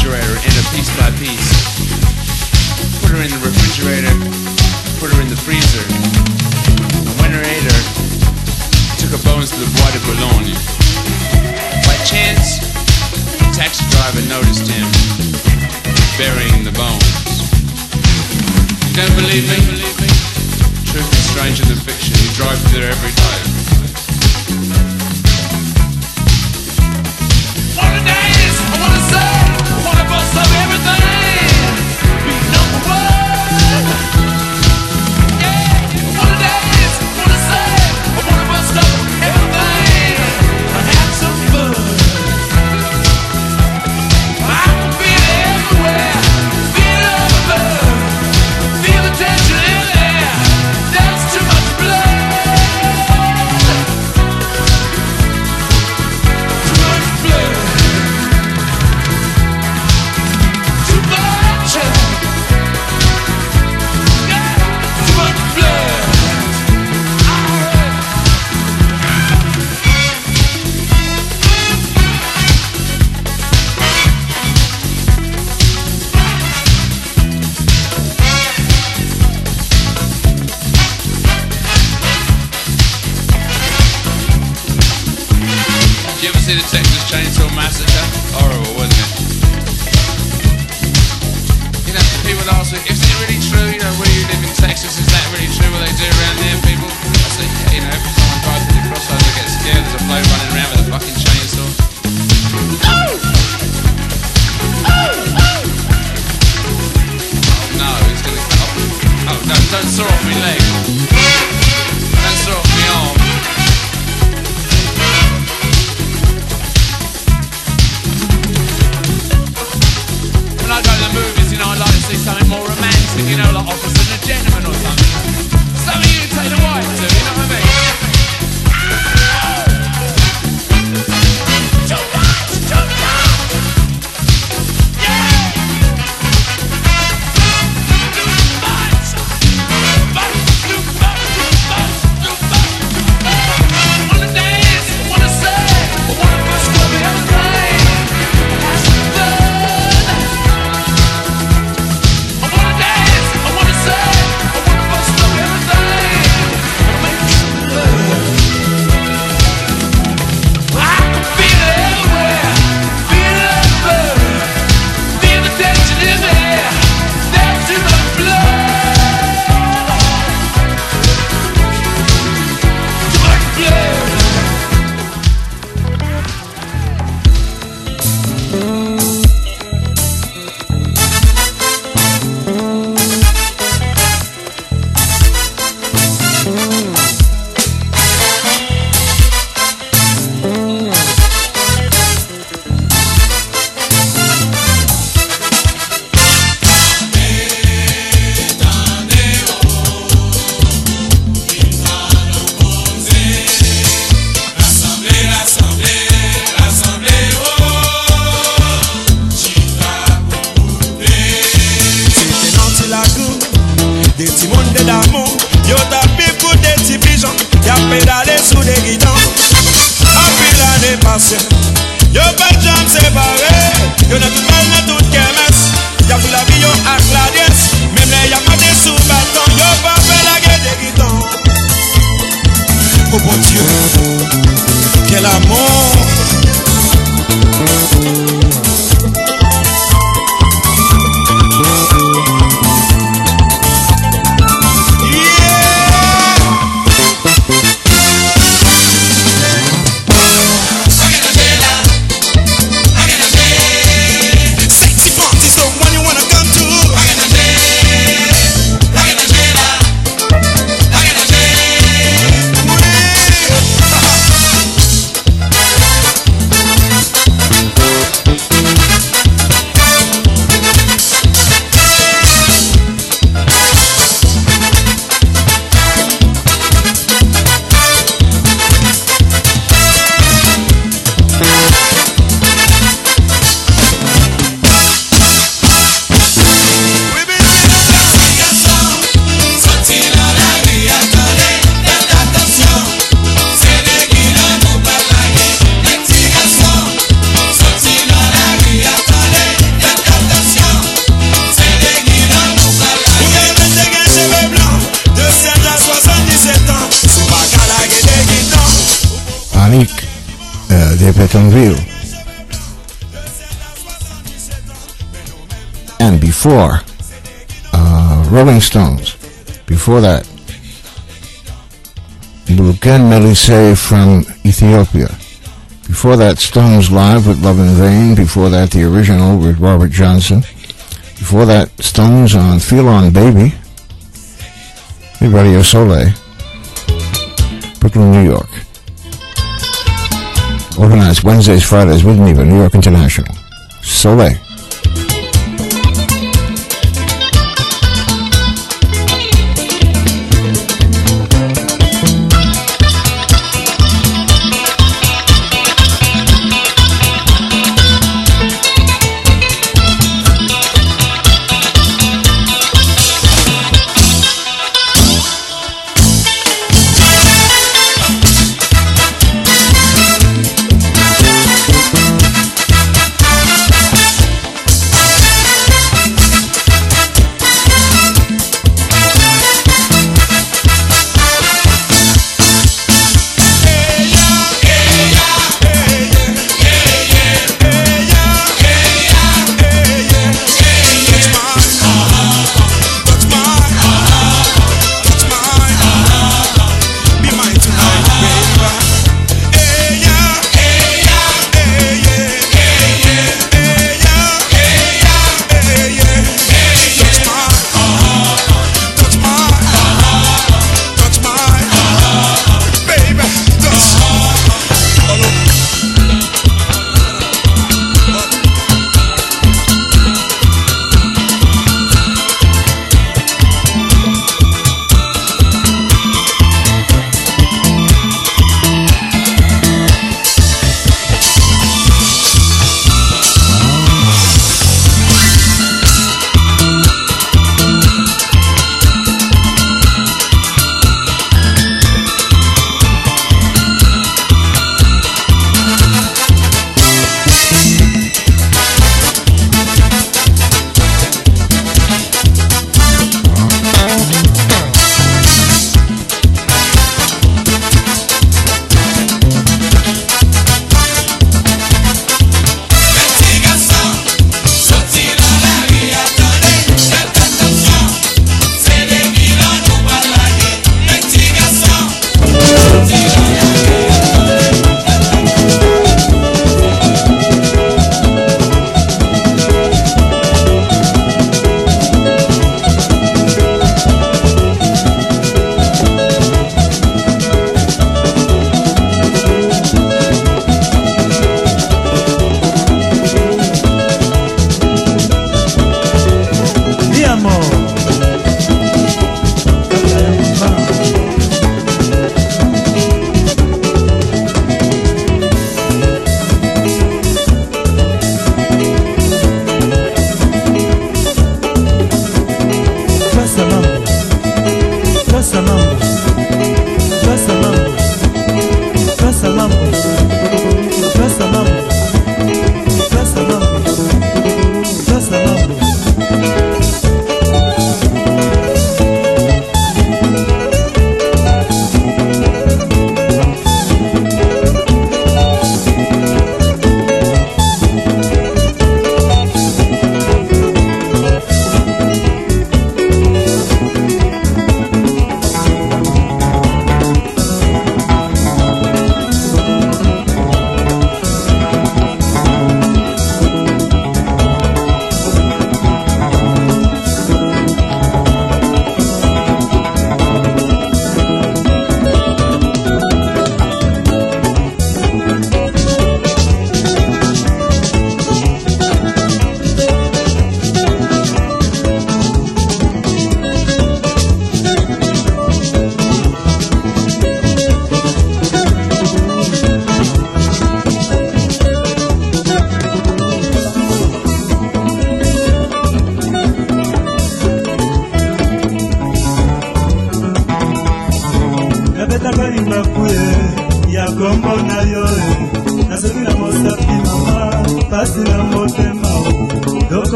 refrigerator in her piece by piece. Put her in the refrigerator, put her in the freezer. And when her ate her, took her bones to the Bois de Boulogne. By chance, the taxi driver noticed him burying the bones. You don't believe me? Truth is stranger than fiction. You drive there every day. I wanna say Before that, Buluken Melise from Ethiopia. Before that, Stones Live with Love in Vain. Before that, the original with Robert Johnson. Before that, Stones on Feel On Baby. with Radio Soleil. Brooklyn, New York. Organized Wednesdays, Fridays with Neva, New York International. Soleil.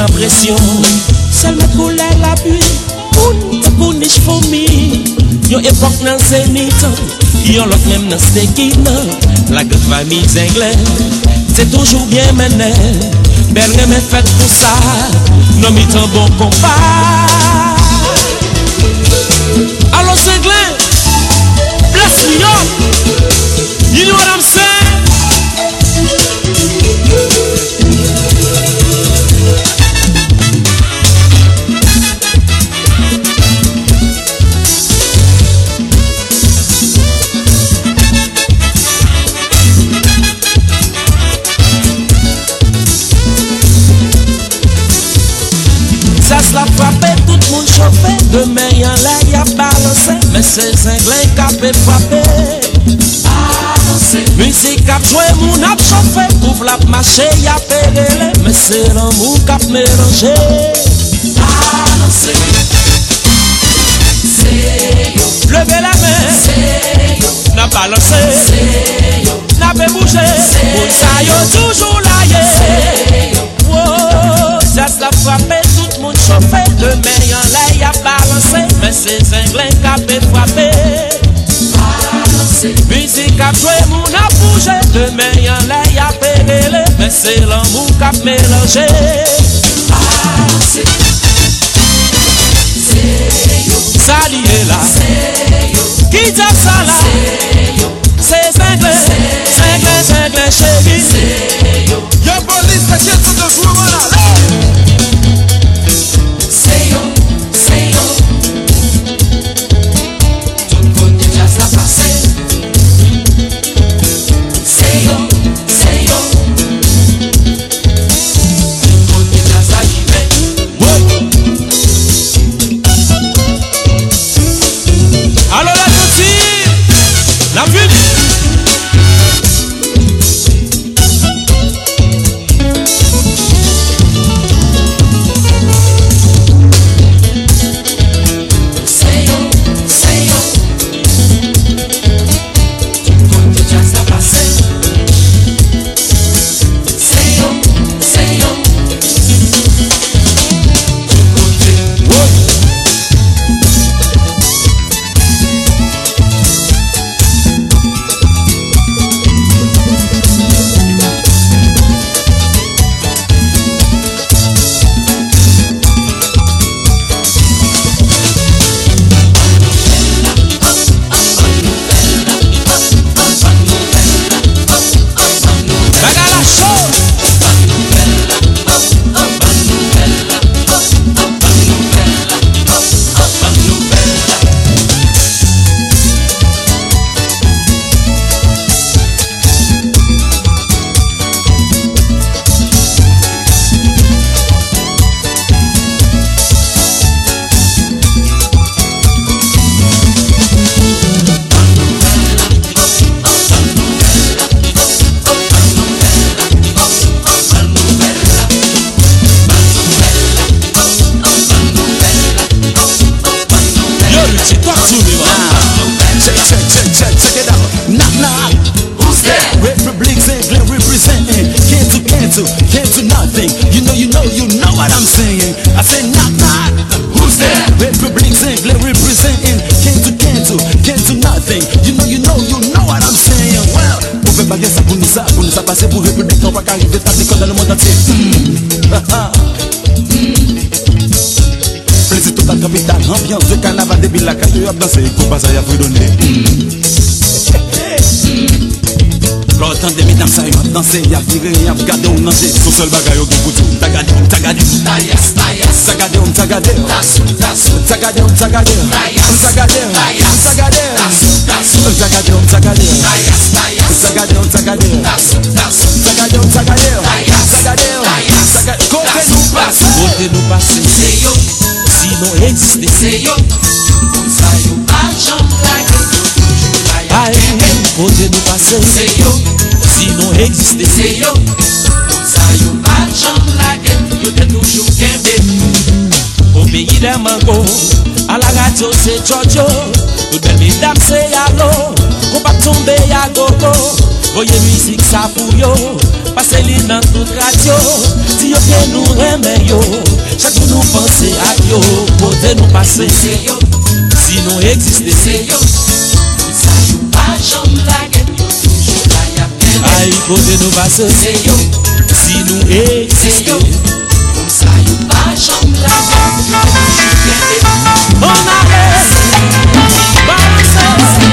san presyon Sel met koule la bi Moun kounish fomi Yon epok nan zenitan Yon lot menm nan stekinan La gèd fami zenglen Se toujou bien menen Bel remen fèt pou sa Non mi tan bon kompa ap fwape Muzik ap jwe moun ap chofe Pouf lap mache ya perele Mè se lan mou kap meranje. Balanse Se yo Leve la men Se yo Na balanse Se yo Na pe bouje Se yo Moun sa yo toujou la ye. Se yo Wow Zaz la fwape tout moun chofe Demè yon lè ya balanse Mè se zenglen kap e fwape katwe moun ap bouje De men yon lè ya pegele Men se lan mou kap melange Ah, se Se yo Sa liye la Se yo Ki dja sa la Se yo Se zengle Zengle, zengle, chegi Se yo Yo polis, kachè tout de jou, wala, lè rap danse, kou pa sa ya fwe donne Lò tan demi dansa, yon danse, ya vire, ya vgade ou nanje Sou sol bagay yo gen koutou, tagade ou tagade Tayes, tayes, tagade ou tagade Tasou, tasou, tagade ou tagade Tayes, tagade, tayes, tagade Tasou, tasou, tagade ou tagade Tayes, tayes, tagade ou tagade Tasou, tasou, tagade ou tagade Tayes, tagade, tayes, tagade Kote nou pase, kote nou pase Se yo, si nou eksiste Se yo yo Se yo Si nou egziste Se yo Sa yo pa chan la gen Yo te toujou kembe. O peyi de mango A la radio se chocho Tout bel midam se yalo Kon pa tombe ya gogo Voye mizik sa pou yo Pase li nan tout radio Ti yo ke nou reme yo Chak pou nou pense ak yo Kote nou pase. Se yo Si nou egziste Se yo Ay kote nou pase Si nou eksiste Kom sa yo pa jom la Mon ale Balanse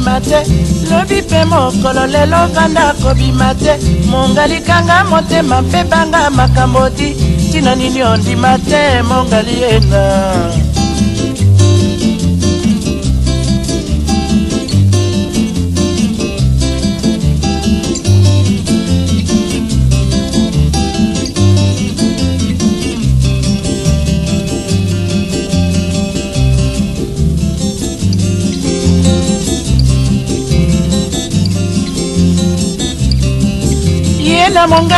kobima te. Lobi mpe mokolo lelo vanda kobima te. Monga likanga motema mpe banga makambo ti ntina nini ondima te mongali yenga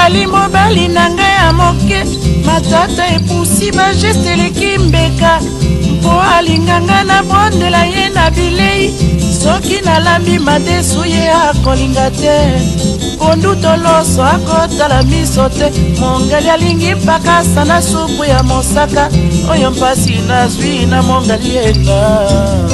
ezali mobali na ngai ya moke. Matata epusi bageste eleki mbeka. Mpo alinganga na bondela ye na bilei. Soki nalambi madesu ye akolinga te. Pondu toloso akotala miso te. Mongali alingi pakasa na supu ya mosaka. Oyo mpasi nazwi na mongali yena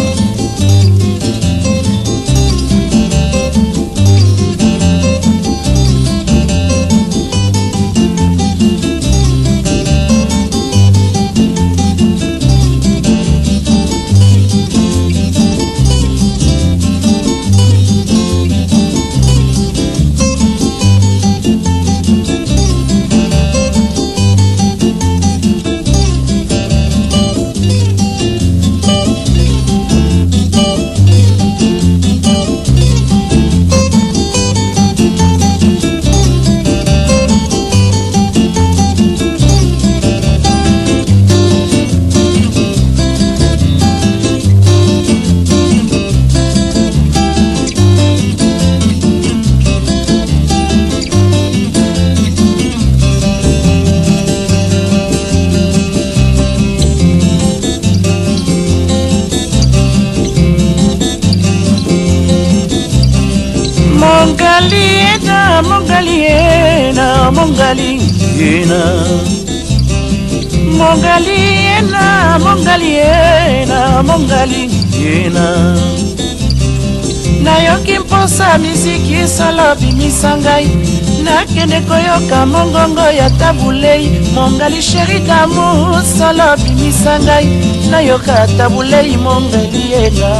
koyoka mongongo ya tabulei. Mongali sheri damu solo bimisa ngai. Nayoka tabulei mongali ena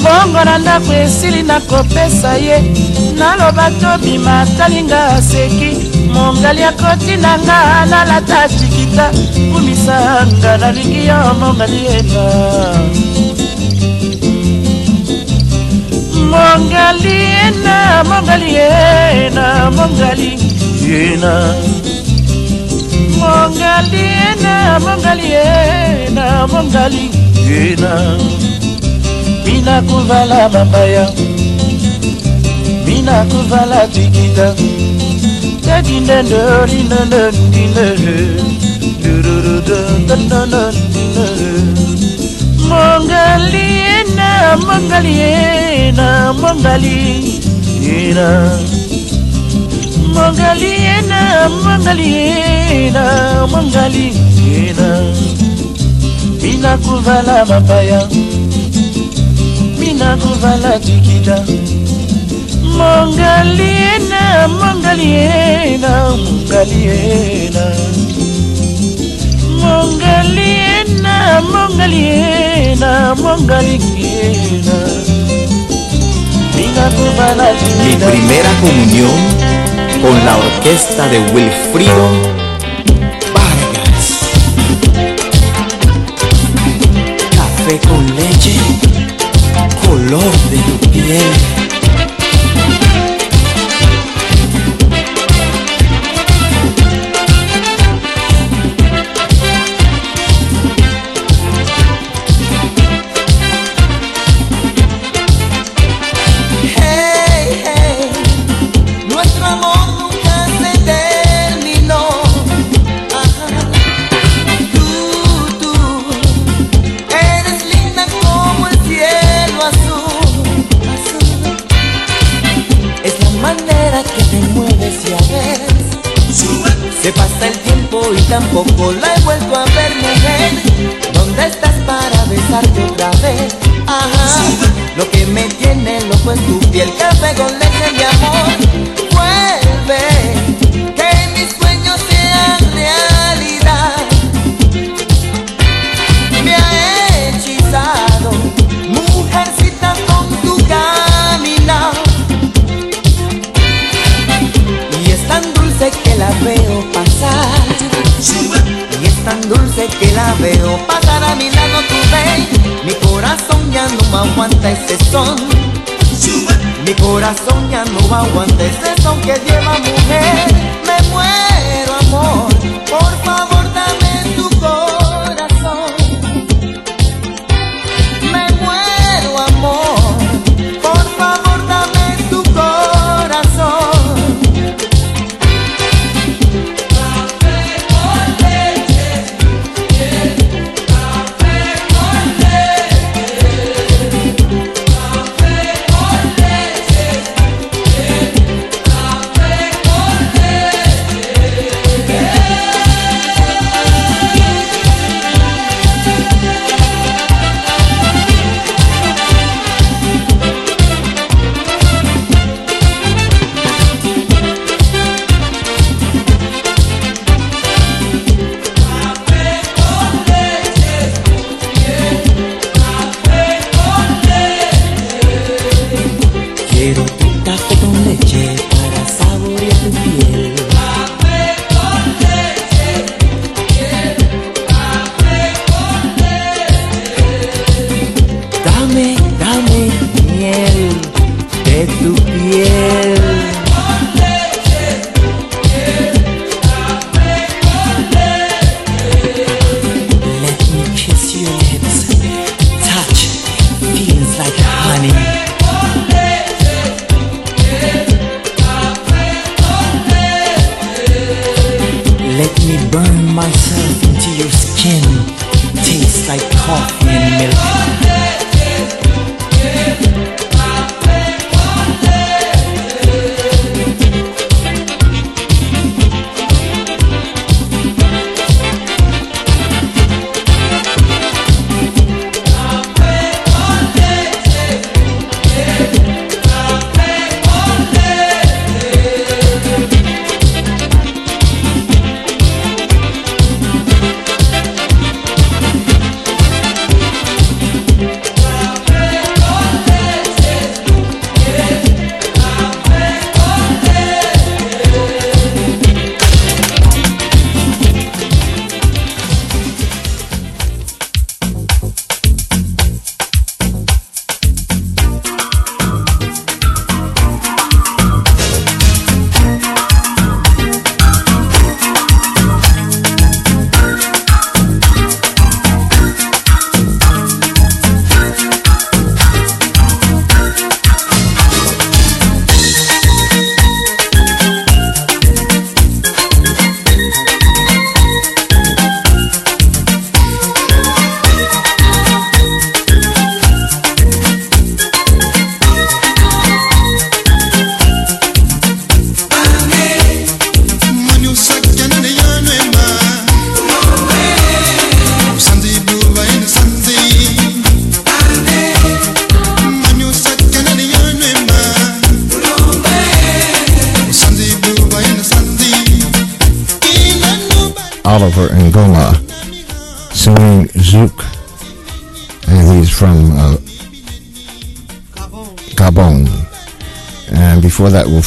mbongo na ndako esili nakopesa ye. Naloba tobima talinga aseki. Mongali akoti na nga nalata tikita kumisanga nalingi yo mongali yena mongali yena mongali yena mongali yena mongali yena mongali yena mongali yena mina kuvala mabaya mina kuvala tikita na mangali ye na mangali ye na mangali ye na mangali ye na mangali ye na mina kuvala mabaya mina kuvala tikita. Mangali ye na mangali ye na mangali ye na mangali ye Mi primera comunión con la orquesta de Wilfrido Vargas. Café con leche, color de tu piel.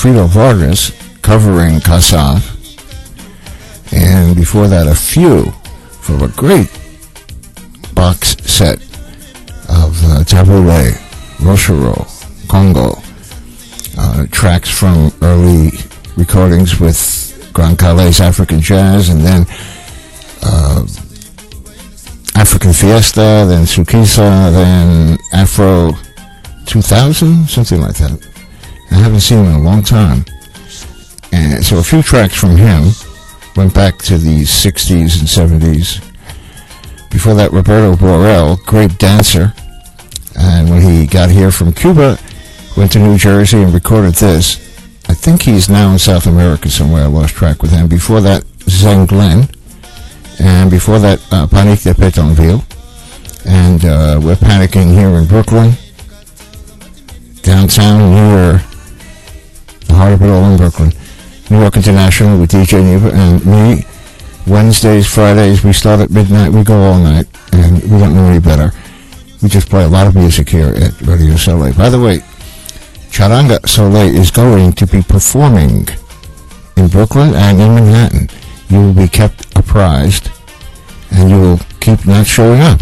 Wilfredo Vargas covering Kassav. And before that, a few from a great box set of uh, Rochereau, Congo, uh, tracks from early recordings with Grand Kallé African Jazz, and then uh, African Fiesta, then Sukisa, then Afro 2000, something like that. Haven't seen in a long time. And so a few tracks from him went back to the 60s and 70s. Before that, Roberto Borrell, great dancer. And when he got here from Cuba, went to New Jersey and recorded this. I think he's now in South America somewhere. I lost track with him. Before that, Zenglen. And before that, uh, Panique de Pétion-Ville. And uh, we're panicking here in Brooklyn, downtown near all in Brooklyn. New York International with DJ Neva and me. Wednesdays, Fridays, we start at midnight. We go all night, and we don't know any better. We just play a lot of music here at Radio Soleil. By the way, Charanga Soleil is going to be performing in Brooklyn and in Manhattan. You will be kept apprised, and you will keep not showing up.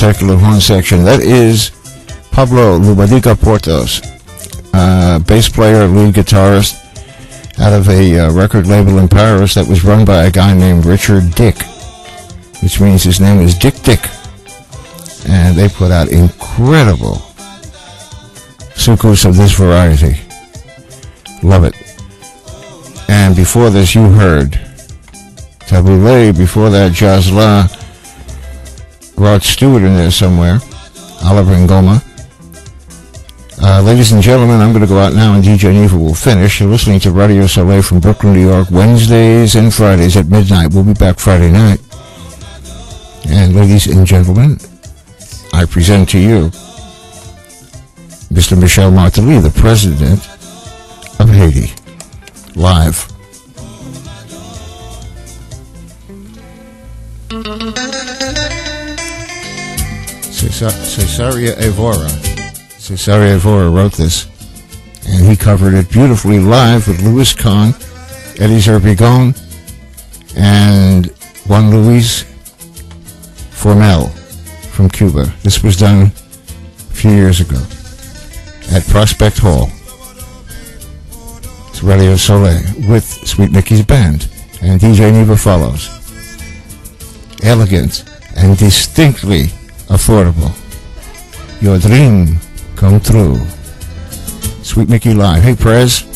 Spectacular horn section. That is Pablo Lubadika Porthos, uh, bass player, lead guitarist out of a uh, record label in Paris that was run by a guy named Richard Dick, which means his name is Dick Dick. And they put out incredible soukous of this variety. Love it. And before this, you heard Tabule. Before that, Jazla. Rod Stewart in there somewhere. Oliver Ngoma. Uh, ladies and gentlemen, I'm going to go out now and DJ Neva will finish. You're listening to Radio Soleil from Brooklyn, New York, Wednesdays and Fridays at midnight. We'll be back Friday night. And ladies and gentlemen, I present to you Mr. Michel Martelly, the president of Haiti, live. Cesaria Evora. Cesaria Evora wrote this, and he covered it beautifully live with Louis Kahn, Eddie Zervigón, and Juan Luis Formell from Cuba. This was done a few years ago at Prospect Hall. It's Radio Soleil with Sweet Mickey's band, and DJ Neva follows. Elegant and distinctly affordable. Your dream come true. Sweet Mickey Live. Hey, Prez.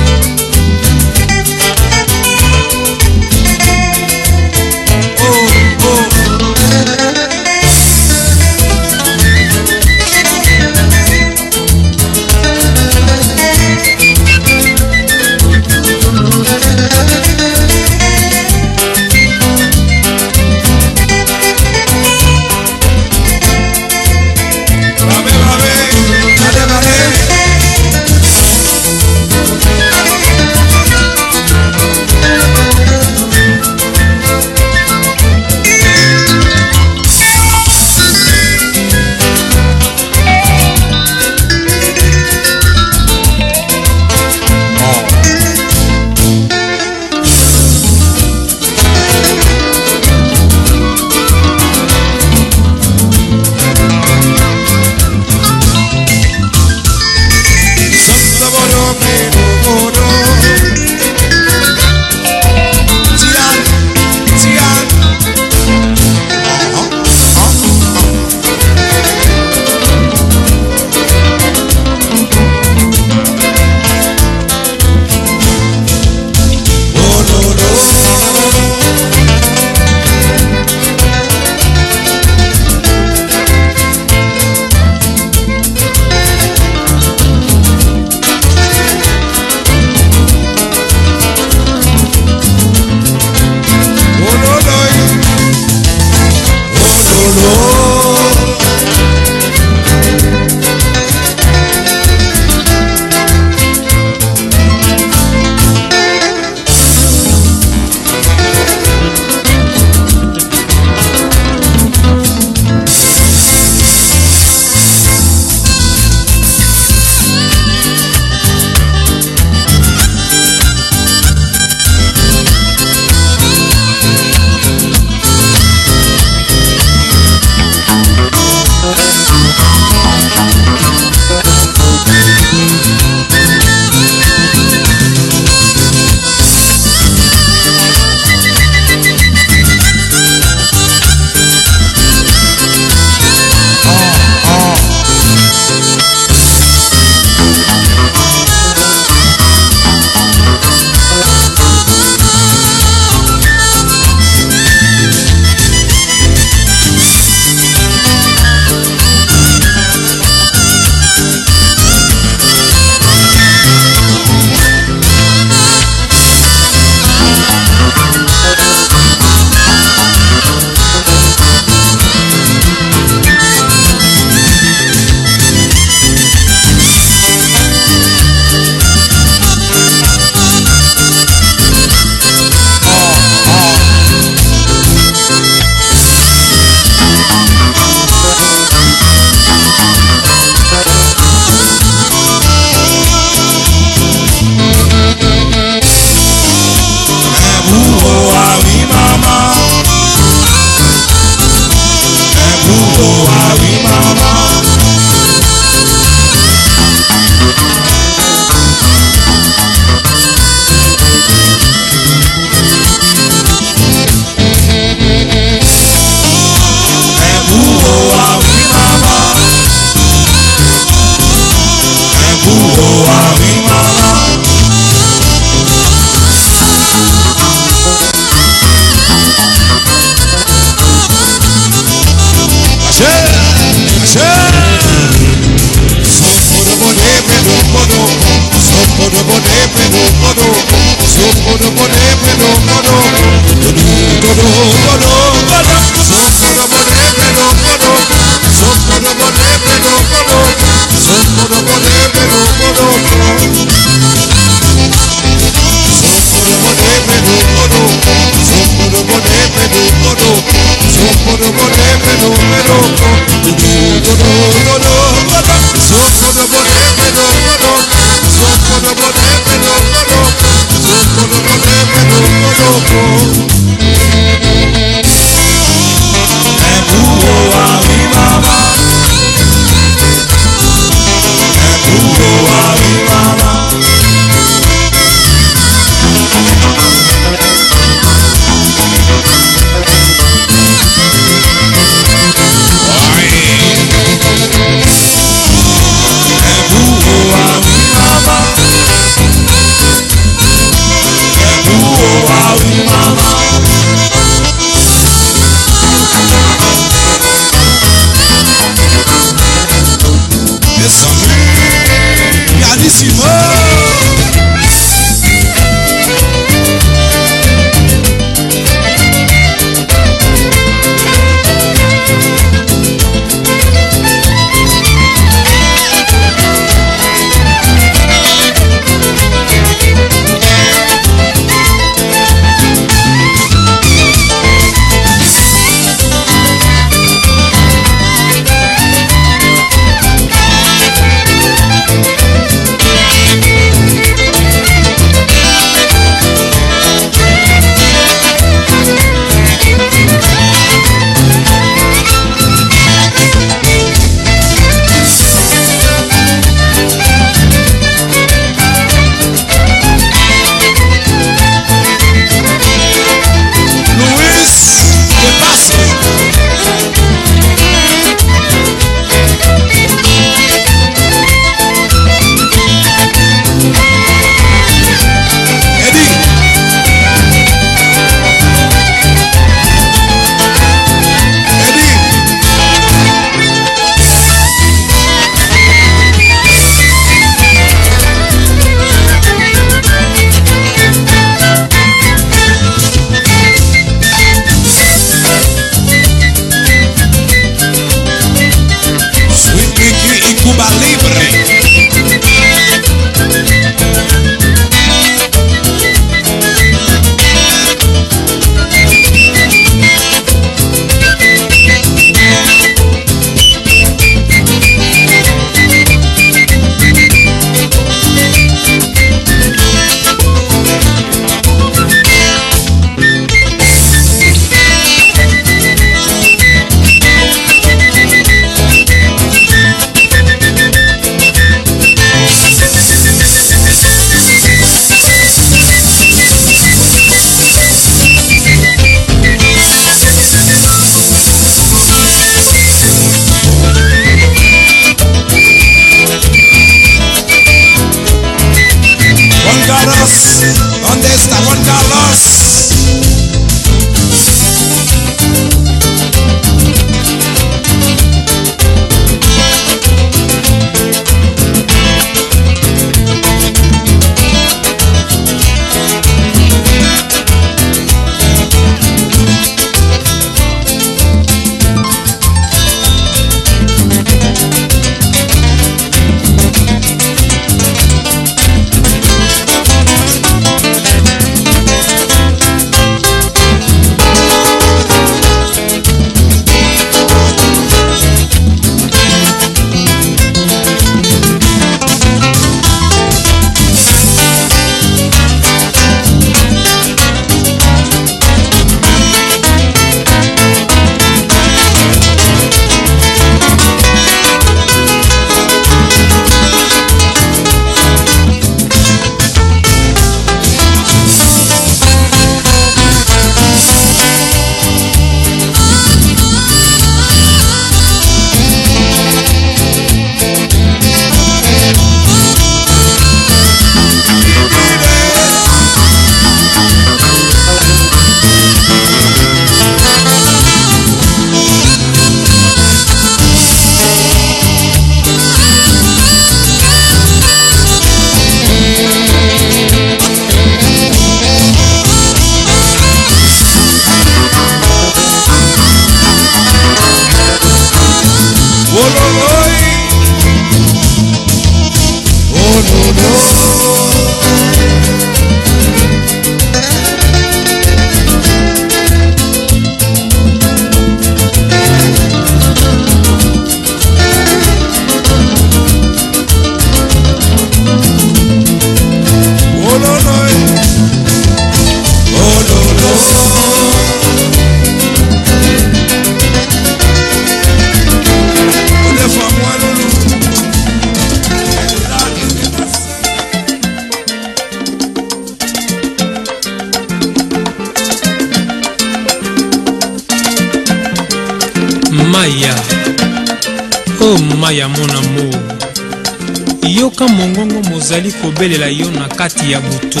Kobelela yo na kati ya butu.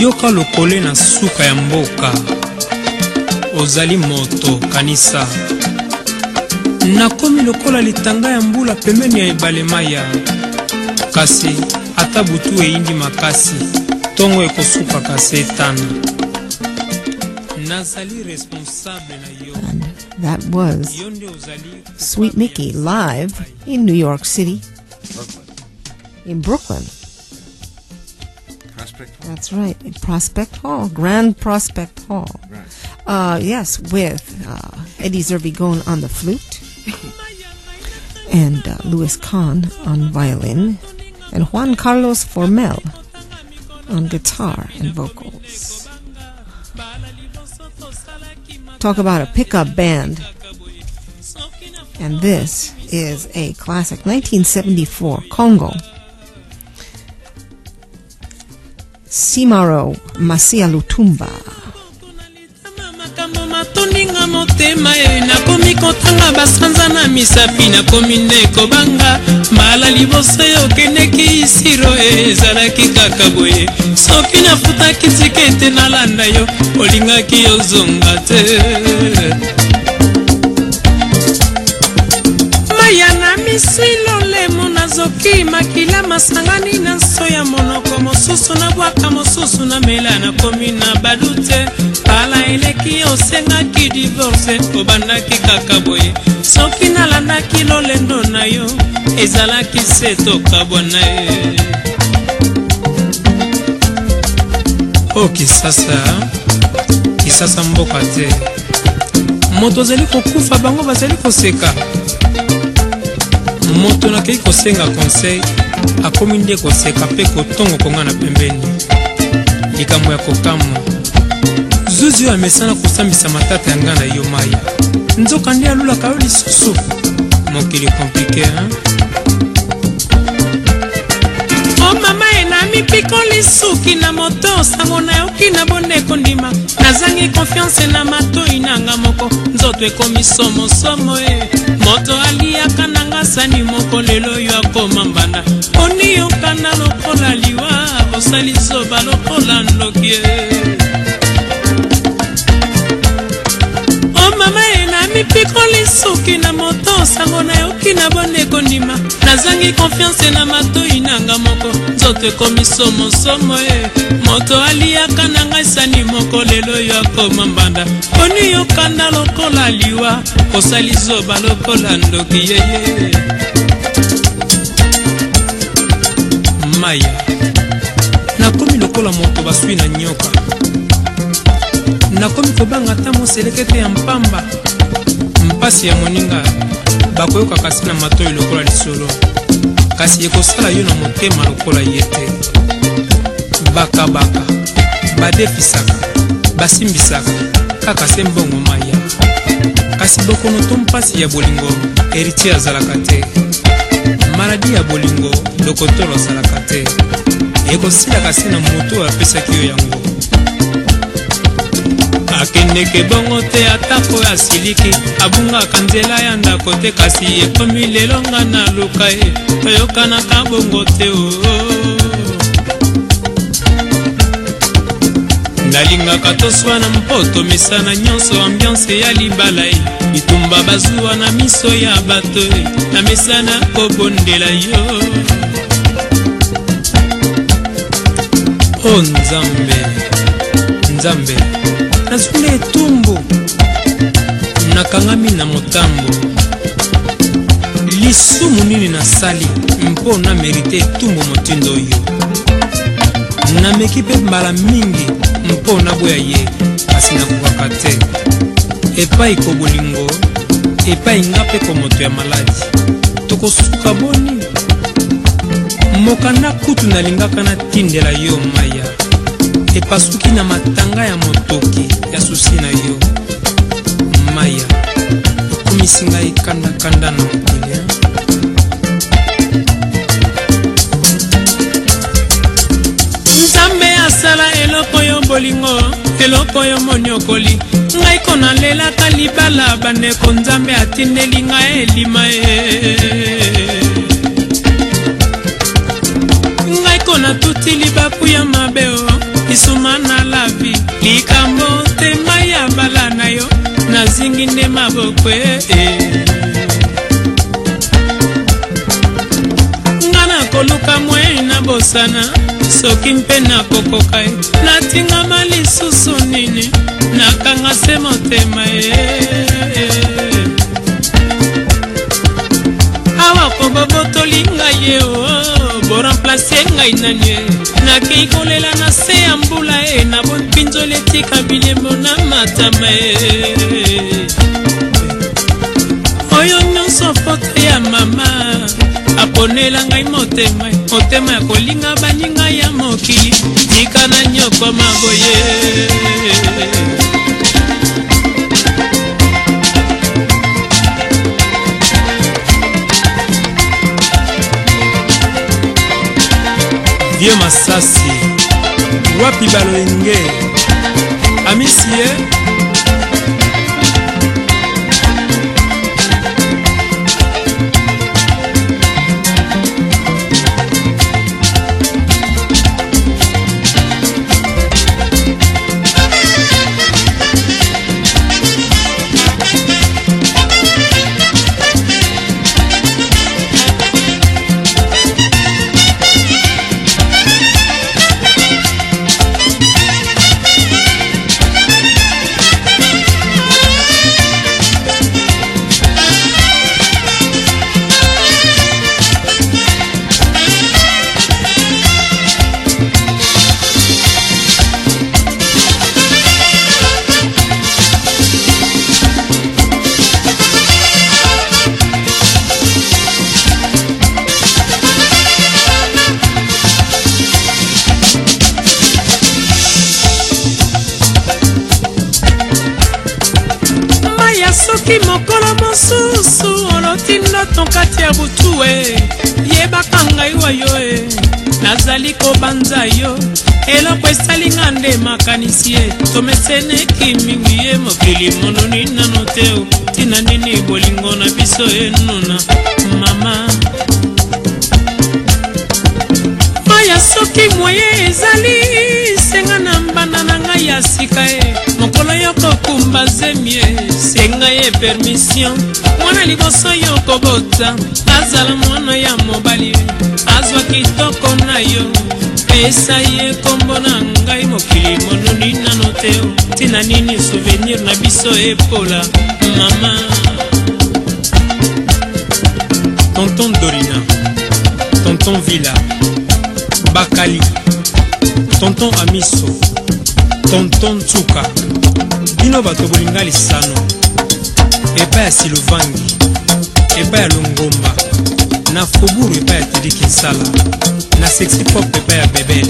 Yoka lokole na suka ya mboka. Ozali moto kanisa. Nakomi lokola litanga ya mbula pembeni ya ebale maya. Kasi ata butu eyindi makasi. Ntongo ekosukaka se etana. Nazali responsable na yo. That was yo nde ozali Sweet Micky live in New York City, in Brooklyn. Prospect Hall, Grand Prospect Hall. Uh, yes, with uh, Eddie Zervigón on the flute, and uh, Louis Kahn on violin, and Juan Carlos Formell on guitar and vocals. Talk about a pickup band. And this is a classic 1974 Congo. Simaro Masia Lutumba. matoninga motema e nakomi kotanga basanza na misapi nakomi nde kobanga. Mbala liboso yo okendeki isiro e ezalaki kaka boye. Soki nafutaki tikete nalanda yo olingaki ozonga te nazoki makila masangani na nso ya monoko mosusu nabwaka mosusu namela nakomi na badu te pala eleki osengaki divorce obandaki kaka boye. Soki nalandaki lolendo na yo ezalaki se tokabwana ye. O kisasa. Kisasa mboka te. Moto azali kokufa bango bazali koseka moto nakei kosenga conseil akomi nde koseka mpe kotongo konga na pembeni. Likambo ya kokamwa zuzi oyo amesana kosambisa matata ya ngai na yo mai nzoka nde alulaka yo lisusu. Mokili komplike o mama enami piko lisuki na moto sango nayoki na bondeko ndima. Nazangi konfiance na matoi nanga moko. Nzoto ekomi somosomo e moto aliaka nanga sani moko lelo oyo akoma mbanda oniyokana lokola liwa osali zoba lokola ndoki suki na moto sango nayoki na bondeko ndima. Nazangi konfiance na matoi nanga moko. Nzoto ekomi somosomo e moto aliaka na ngai sani moko lelo oyo akoma mbanda. Poni yokanda lokola liwa kosali zoba lokola ndoki yeye maya. Nakomi lokola moto baswi na nyoka. Nakomi kobanga ata moseleke te ya mpamba mpasi ya moninga bakoyoka kasi na matoi lokola lisolo. Kasi ekosala yo na motema lokola ye te. Bakabaka badefisaka basimbisaka kaka se mbongo maya. Kasi bokono to mpasi ya bolingo heritier azalaka te. Maladi ya bolingo dokotolo azalaka te. Ekosilaka se na moto apesaki yo yango akendeke bongo te atako asiliki abungaka nzela ya ndako te kasi ekomi lelo nga naluka ye toyokanaka bongo te oo nalingaka toswana mpo tomesana nyonso ambiance ya libala ye bitumba bazuwa na miso ya bato e. Namesana kobondela yo. O nzambe nzambe nazwi etumbu nakangami na motambo. Lisumu nini nasali mpo na merite etumbu motindo oyo? Nameki mpe mbala mingi mpo naboya ye kasi nakokaka te. Epai kobolingo epai nga mpe ko moto ya maladi. Tokosuka boni? Mokanda kutu nalingaka natindela yo maya epasuki na matanga ya motoki ya susi na yo. Maya ekomisi ngai kandakanda na mokili nzambe asala eloko yo bolingo eloko oyo moniokoli. Ngai ko nalelaka libala bandeko nzambe atindeli ngai elima ye. Ngai ko natuti libaku ya likambo tema ya bala na yo nazingi nde maboko e. Nga nakoluka mwei na bosana soki mpe nakokoka ye natingama lisusu nini nakanga se motema ye awa kobobotoli ngai ye o boremplace ngai nani ye nakei kolela na se ya mbula ye na etika bilembo na matama ye oyo nyonso foto ya mama aponela ngai motema motema ya kolinga baninga ya mokili tika na nyokoma boye vie masasi wapi balenge amisiye kati ya butu e yebaka ngai wayo e nazali kobanza yo. Eloko esalinga nde makanisi ye. Tomeseneki mingi ye mokili mononi nano te ntina nini bolingo na biso enuna mama. Maya soki moye ezali senga na mbanda na ngai ya sika e mokolo yo kokumba zemie senga ye permission. Mwana liboso yo kobota azala mwana ya mobali. Azwa kitoko na yo pesa ye kombo na ngai mokili mononi nano te. Ntina nini souvenir na biso epola mama. Tonton dorina tonton villa bakali tonton amiso tonton tsuka bino bato bolinga lisano. Epai ya silovangi epai ya longomba na foburu epai ya tedi kinsala na sexy pop epai ya bebel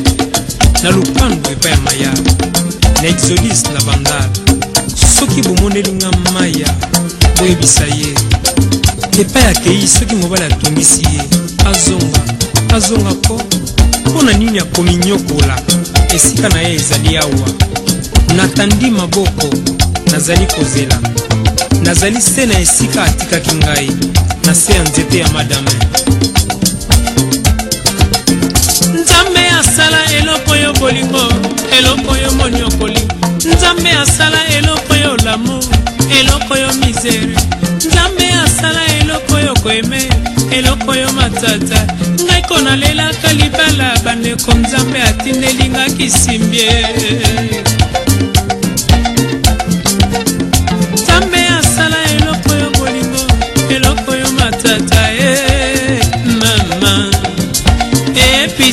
na lupango epai ya maya na exodis na bandar. Soki bomonelinga maya boyebisa ye. Epai akei soki mobali atungisi ye azonga azonga mpo mpo na nini akomi nyokola? Esika na ye ezali awa natandi maboko nazali kozela. Nazali se na esika atikaki ngai na se ya nzete ya madame. Nzambe asala eloko yo bolingo eloko yo moniokoli nzambe asala eloko yo lamour eloko yo misere. Nzambe asala eloko yo koeme eloko yo matata. Ngai ko nalelaka libala bandeko nzambe atindelingaki simbie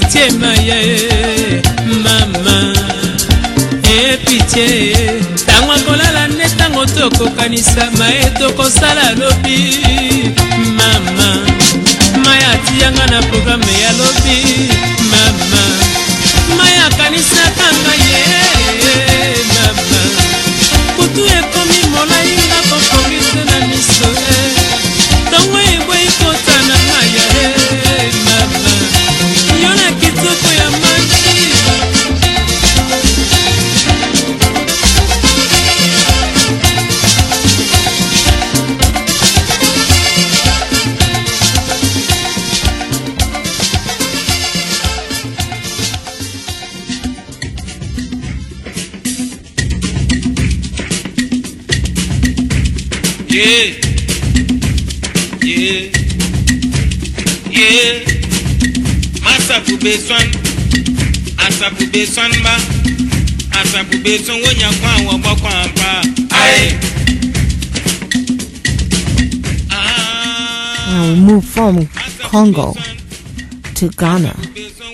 e pitie maya e mama. E pitie ntango akolala nde ntango tokokanisa mae tokosala lobi mama. Mai atiyanga na programe ya lobi We move from Congo to Ghana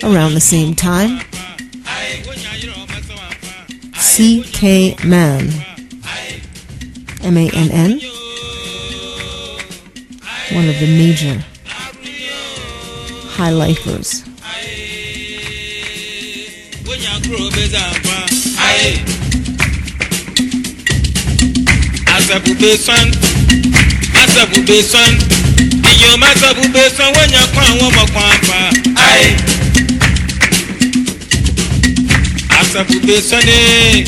around the same time. CK Mann. M A N N. One of the major high lifers. aye. Asabube san, asabube san, iyọ̀ má sabube san wọ́n yàn kọ́ àwọn ọmọ kan àpá aye. Asabube san ee,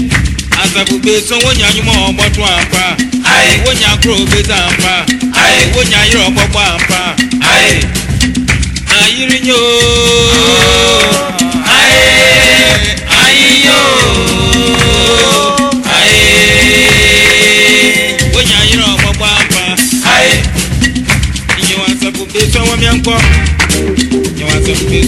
asabube san wọ́n yàn anyumọ̀ ọmọ tó àpá aye. Wọ́n yàn kúrò bẹ́sà àpá aye. Wọ́n yàn ayọ̀rọ̀ gbọ́gbọ́ àpá aye. Ayiri nyo. Aye. Aye. Ayiyo. Wọn miẹ nkọ ìyẹn wọn asabube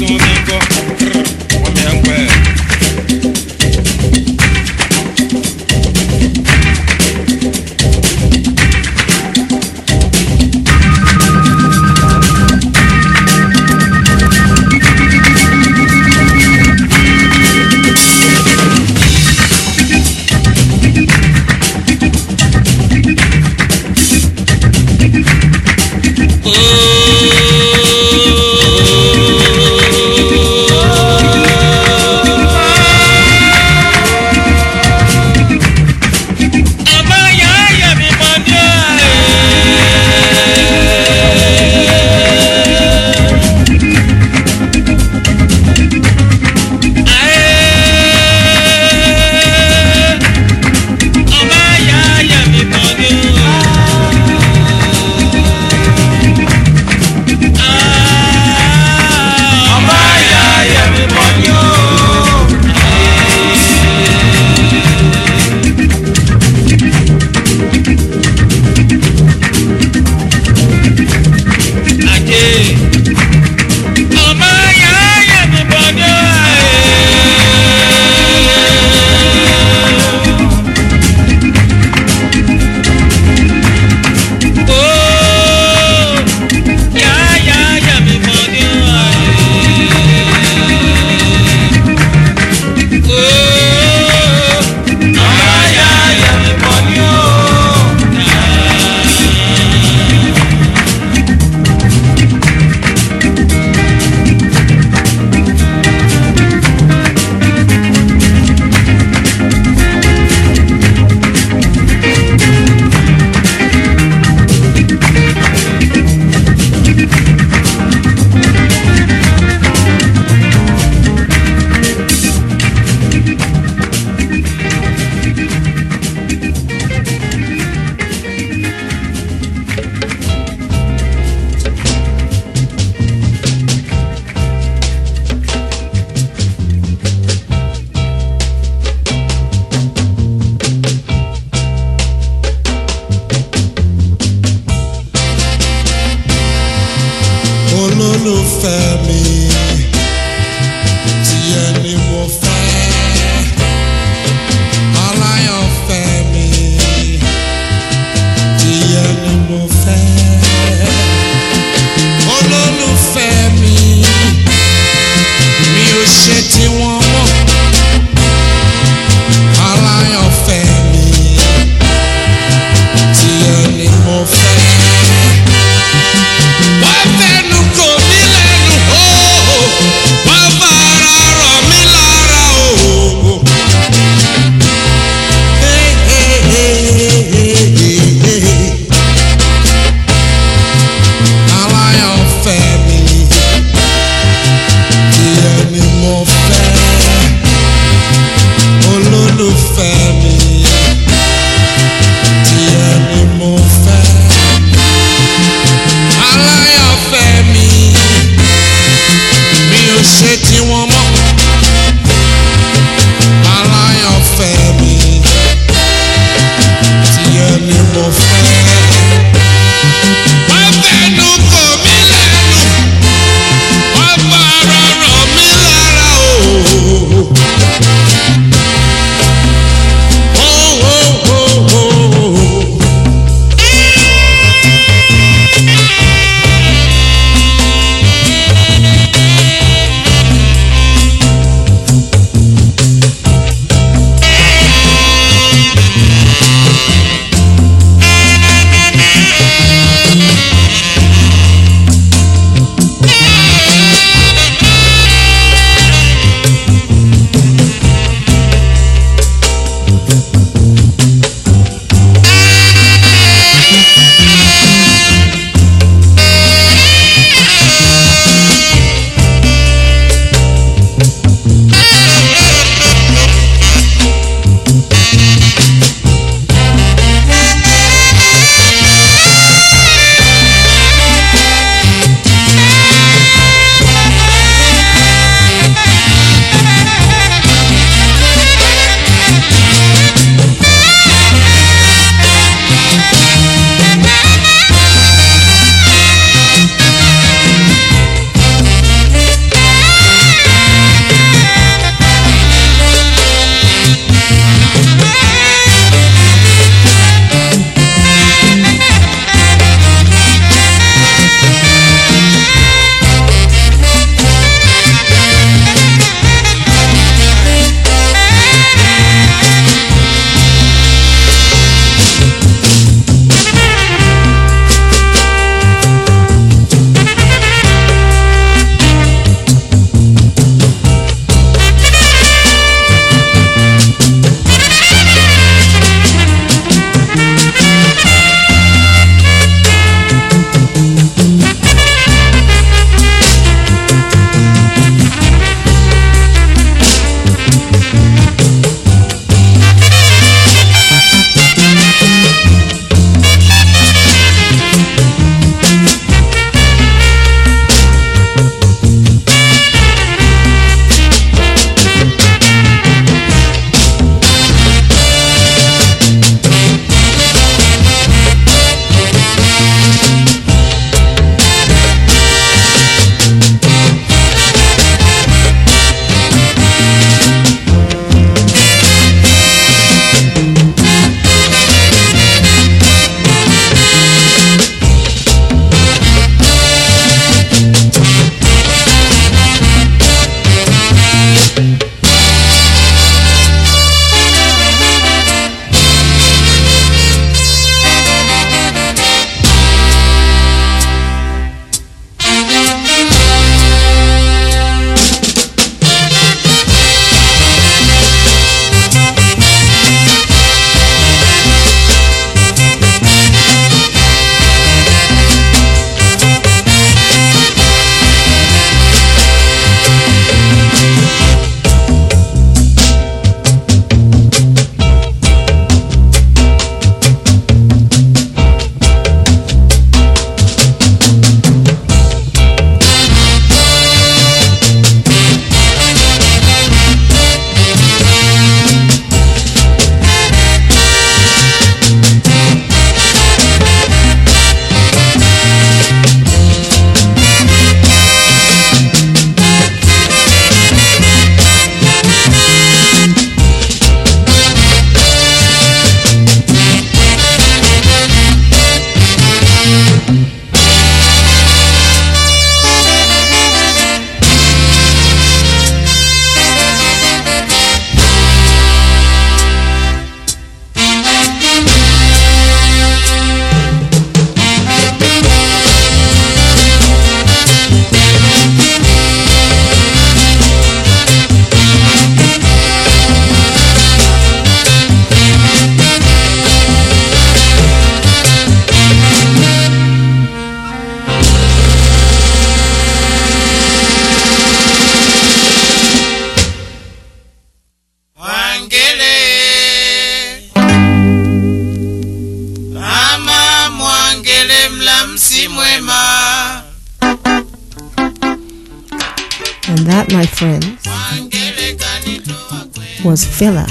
Fela.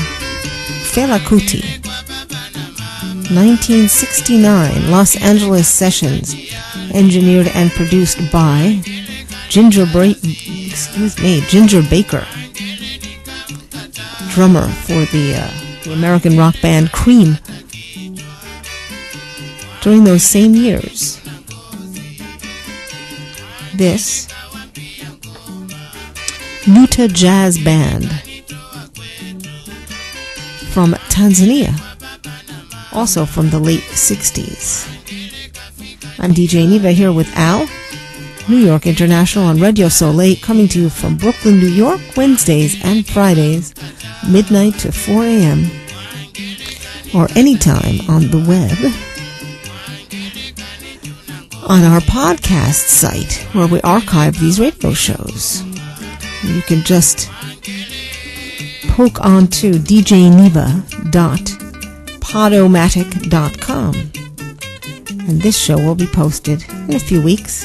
Fela Kuti. 1969 Los Angeles Sessions, engineered and produced by Ginger Bra- excuse me, Ginger Baker, drummer for the, uh, the American rock band Cream. During those same years, this Nuta Jazz Band Tanzania, also from the late 60s. I'm DJ Neva here with Al, New York International on Radio Soleil, coming to you from Brooklyn, New York, Wednesdays and Fridays, midnight to 4 a.m., or anytime on the web on our podcast site where we archive these radio shows. You can just poke onto djneva.podomatic.com and this show will be posted in a few weeks.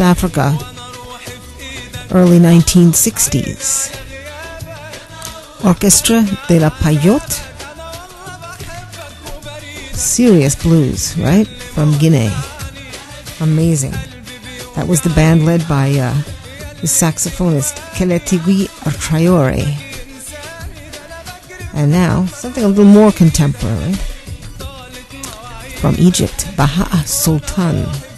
Africa, early 1960s. Orchestra de la Paillote. Serious blues, right? From Guinea. Amazing. That was the band led by uh, the saxophonist Keletigui Traoré, And now, something a little more contemporary. From Egypt, Baha Sultan.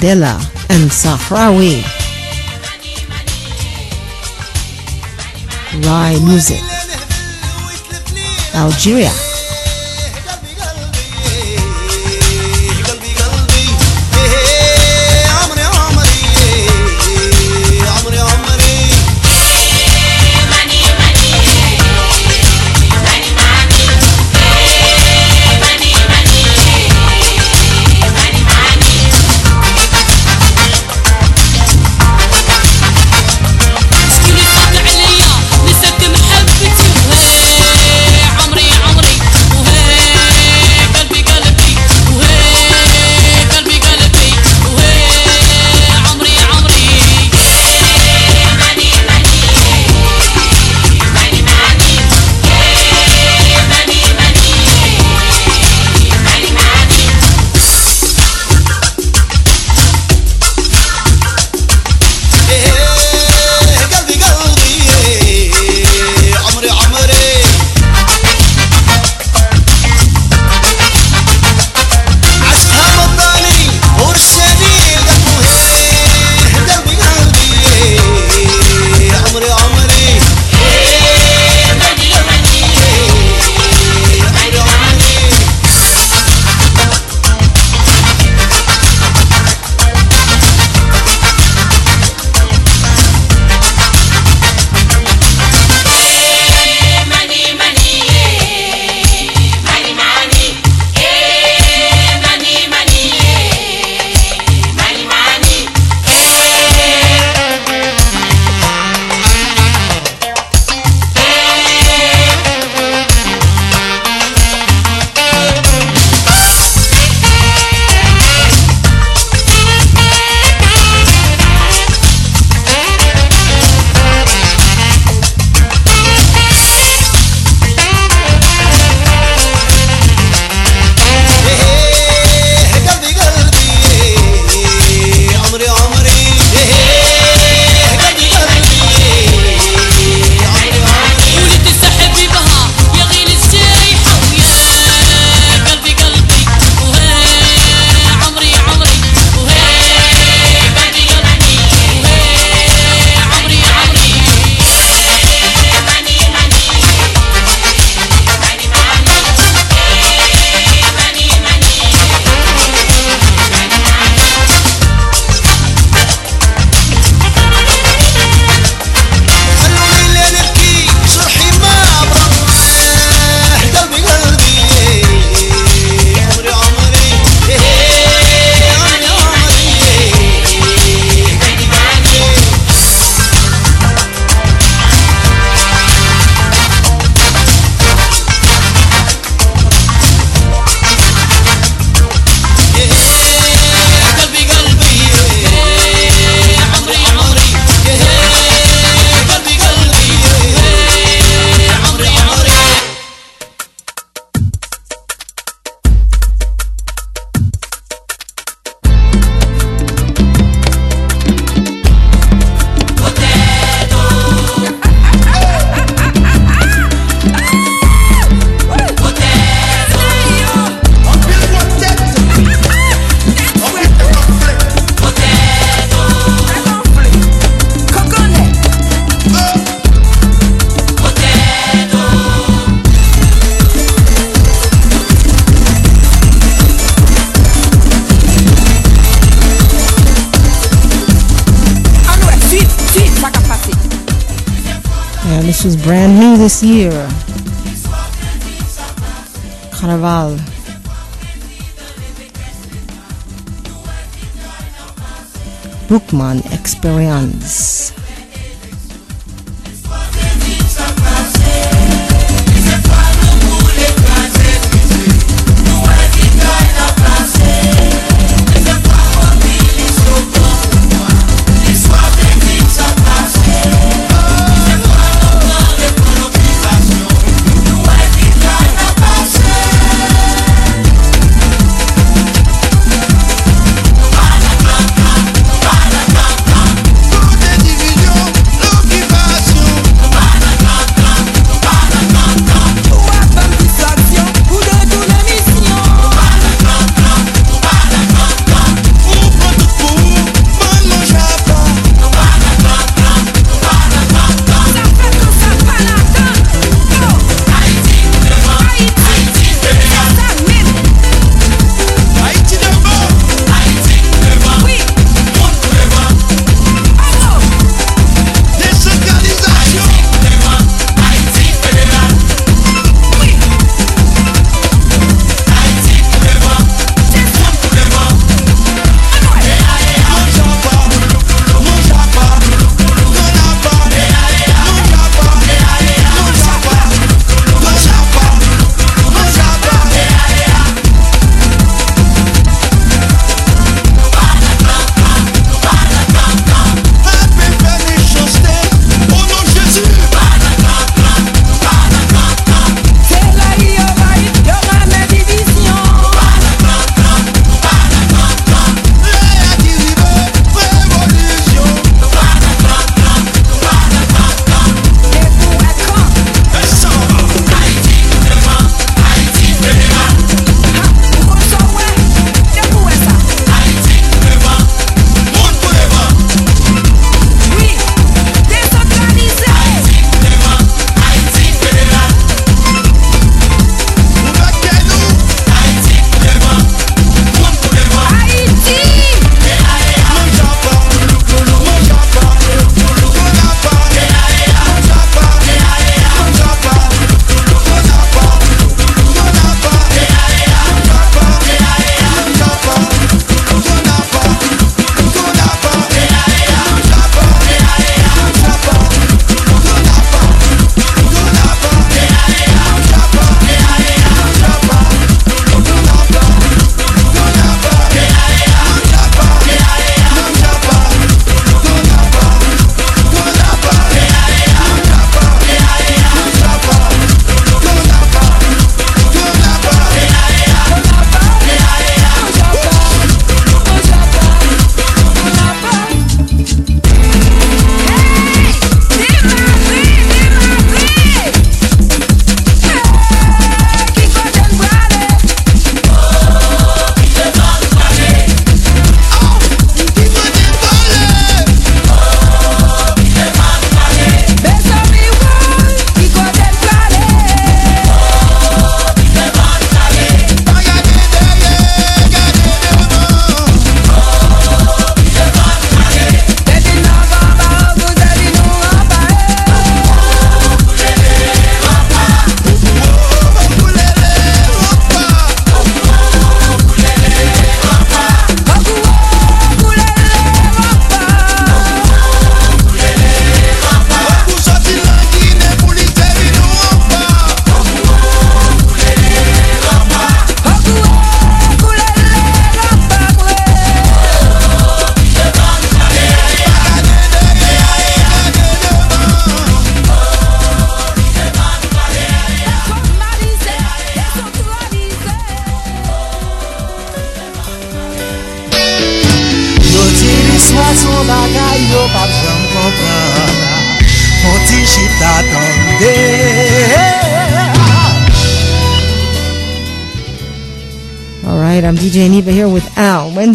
Mandela and Sahrawi. Rai Music Algeria this year. Carnaval. Bookman Experience.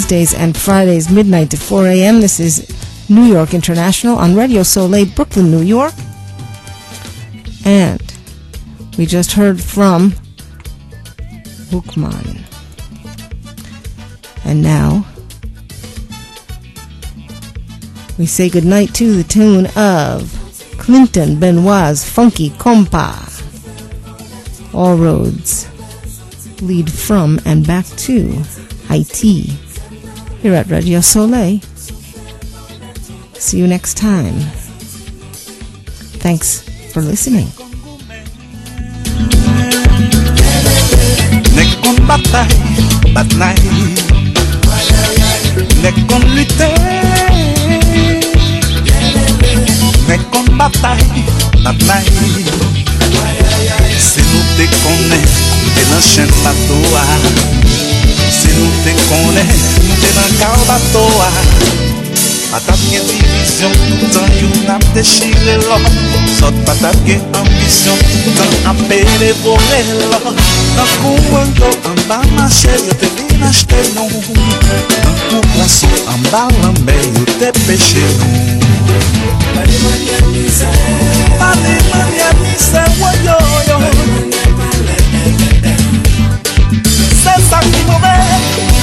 Wednesdays and Fridays, midnight to 4 a.m. This is New York International on Radio Soleil, Brooklyn, New York. And we just heard from Bookman. And now we say goodnight to the tune of Clinton Benoit's Funky Compa. All roads lead from and back to Haiti here at Radio Soleil. See you next time. Thanks for listening. Se nou te konen, te chen Se nou te konen, nou te nan kaw batoa Patap gen divizyon, toutan yon ap dechire lò Sot patap gen ambisyon, toutan ap pere vore lò Nan kou an do an ba mache, yo te vin achete nou. Nan kou praso an ba lambe, yo te peche nou. Pade manye mizè, pade manye mizè, woyoyo Pade manye pale sabe se mover.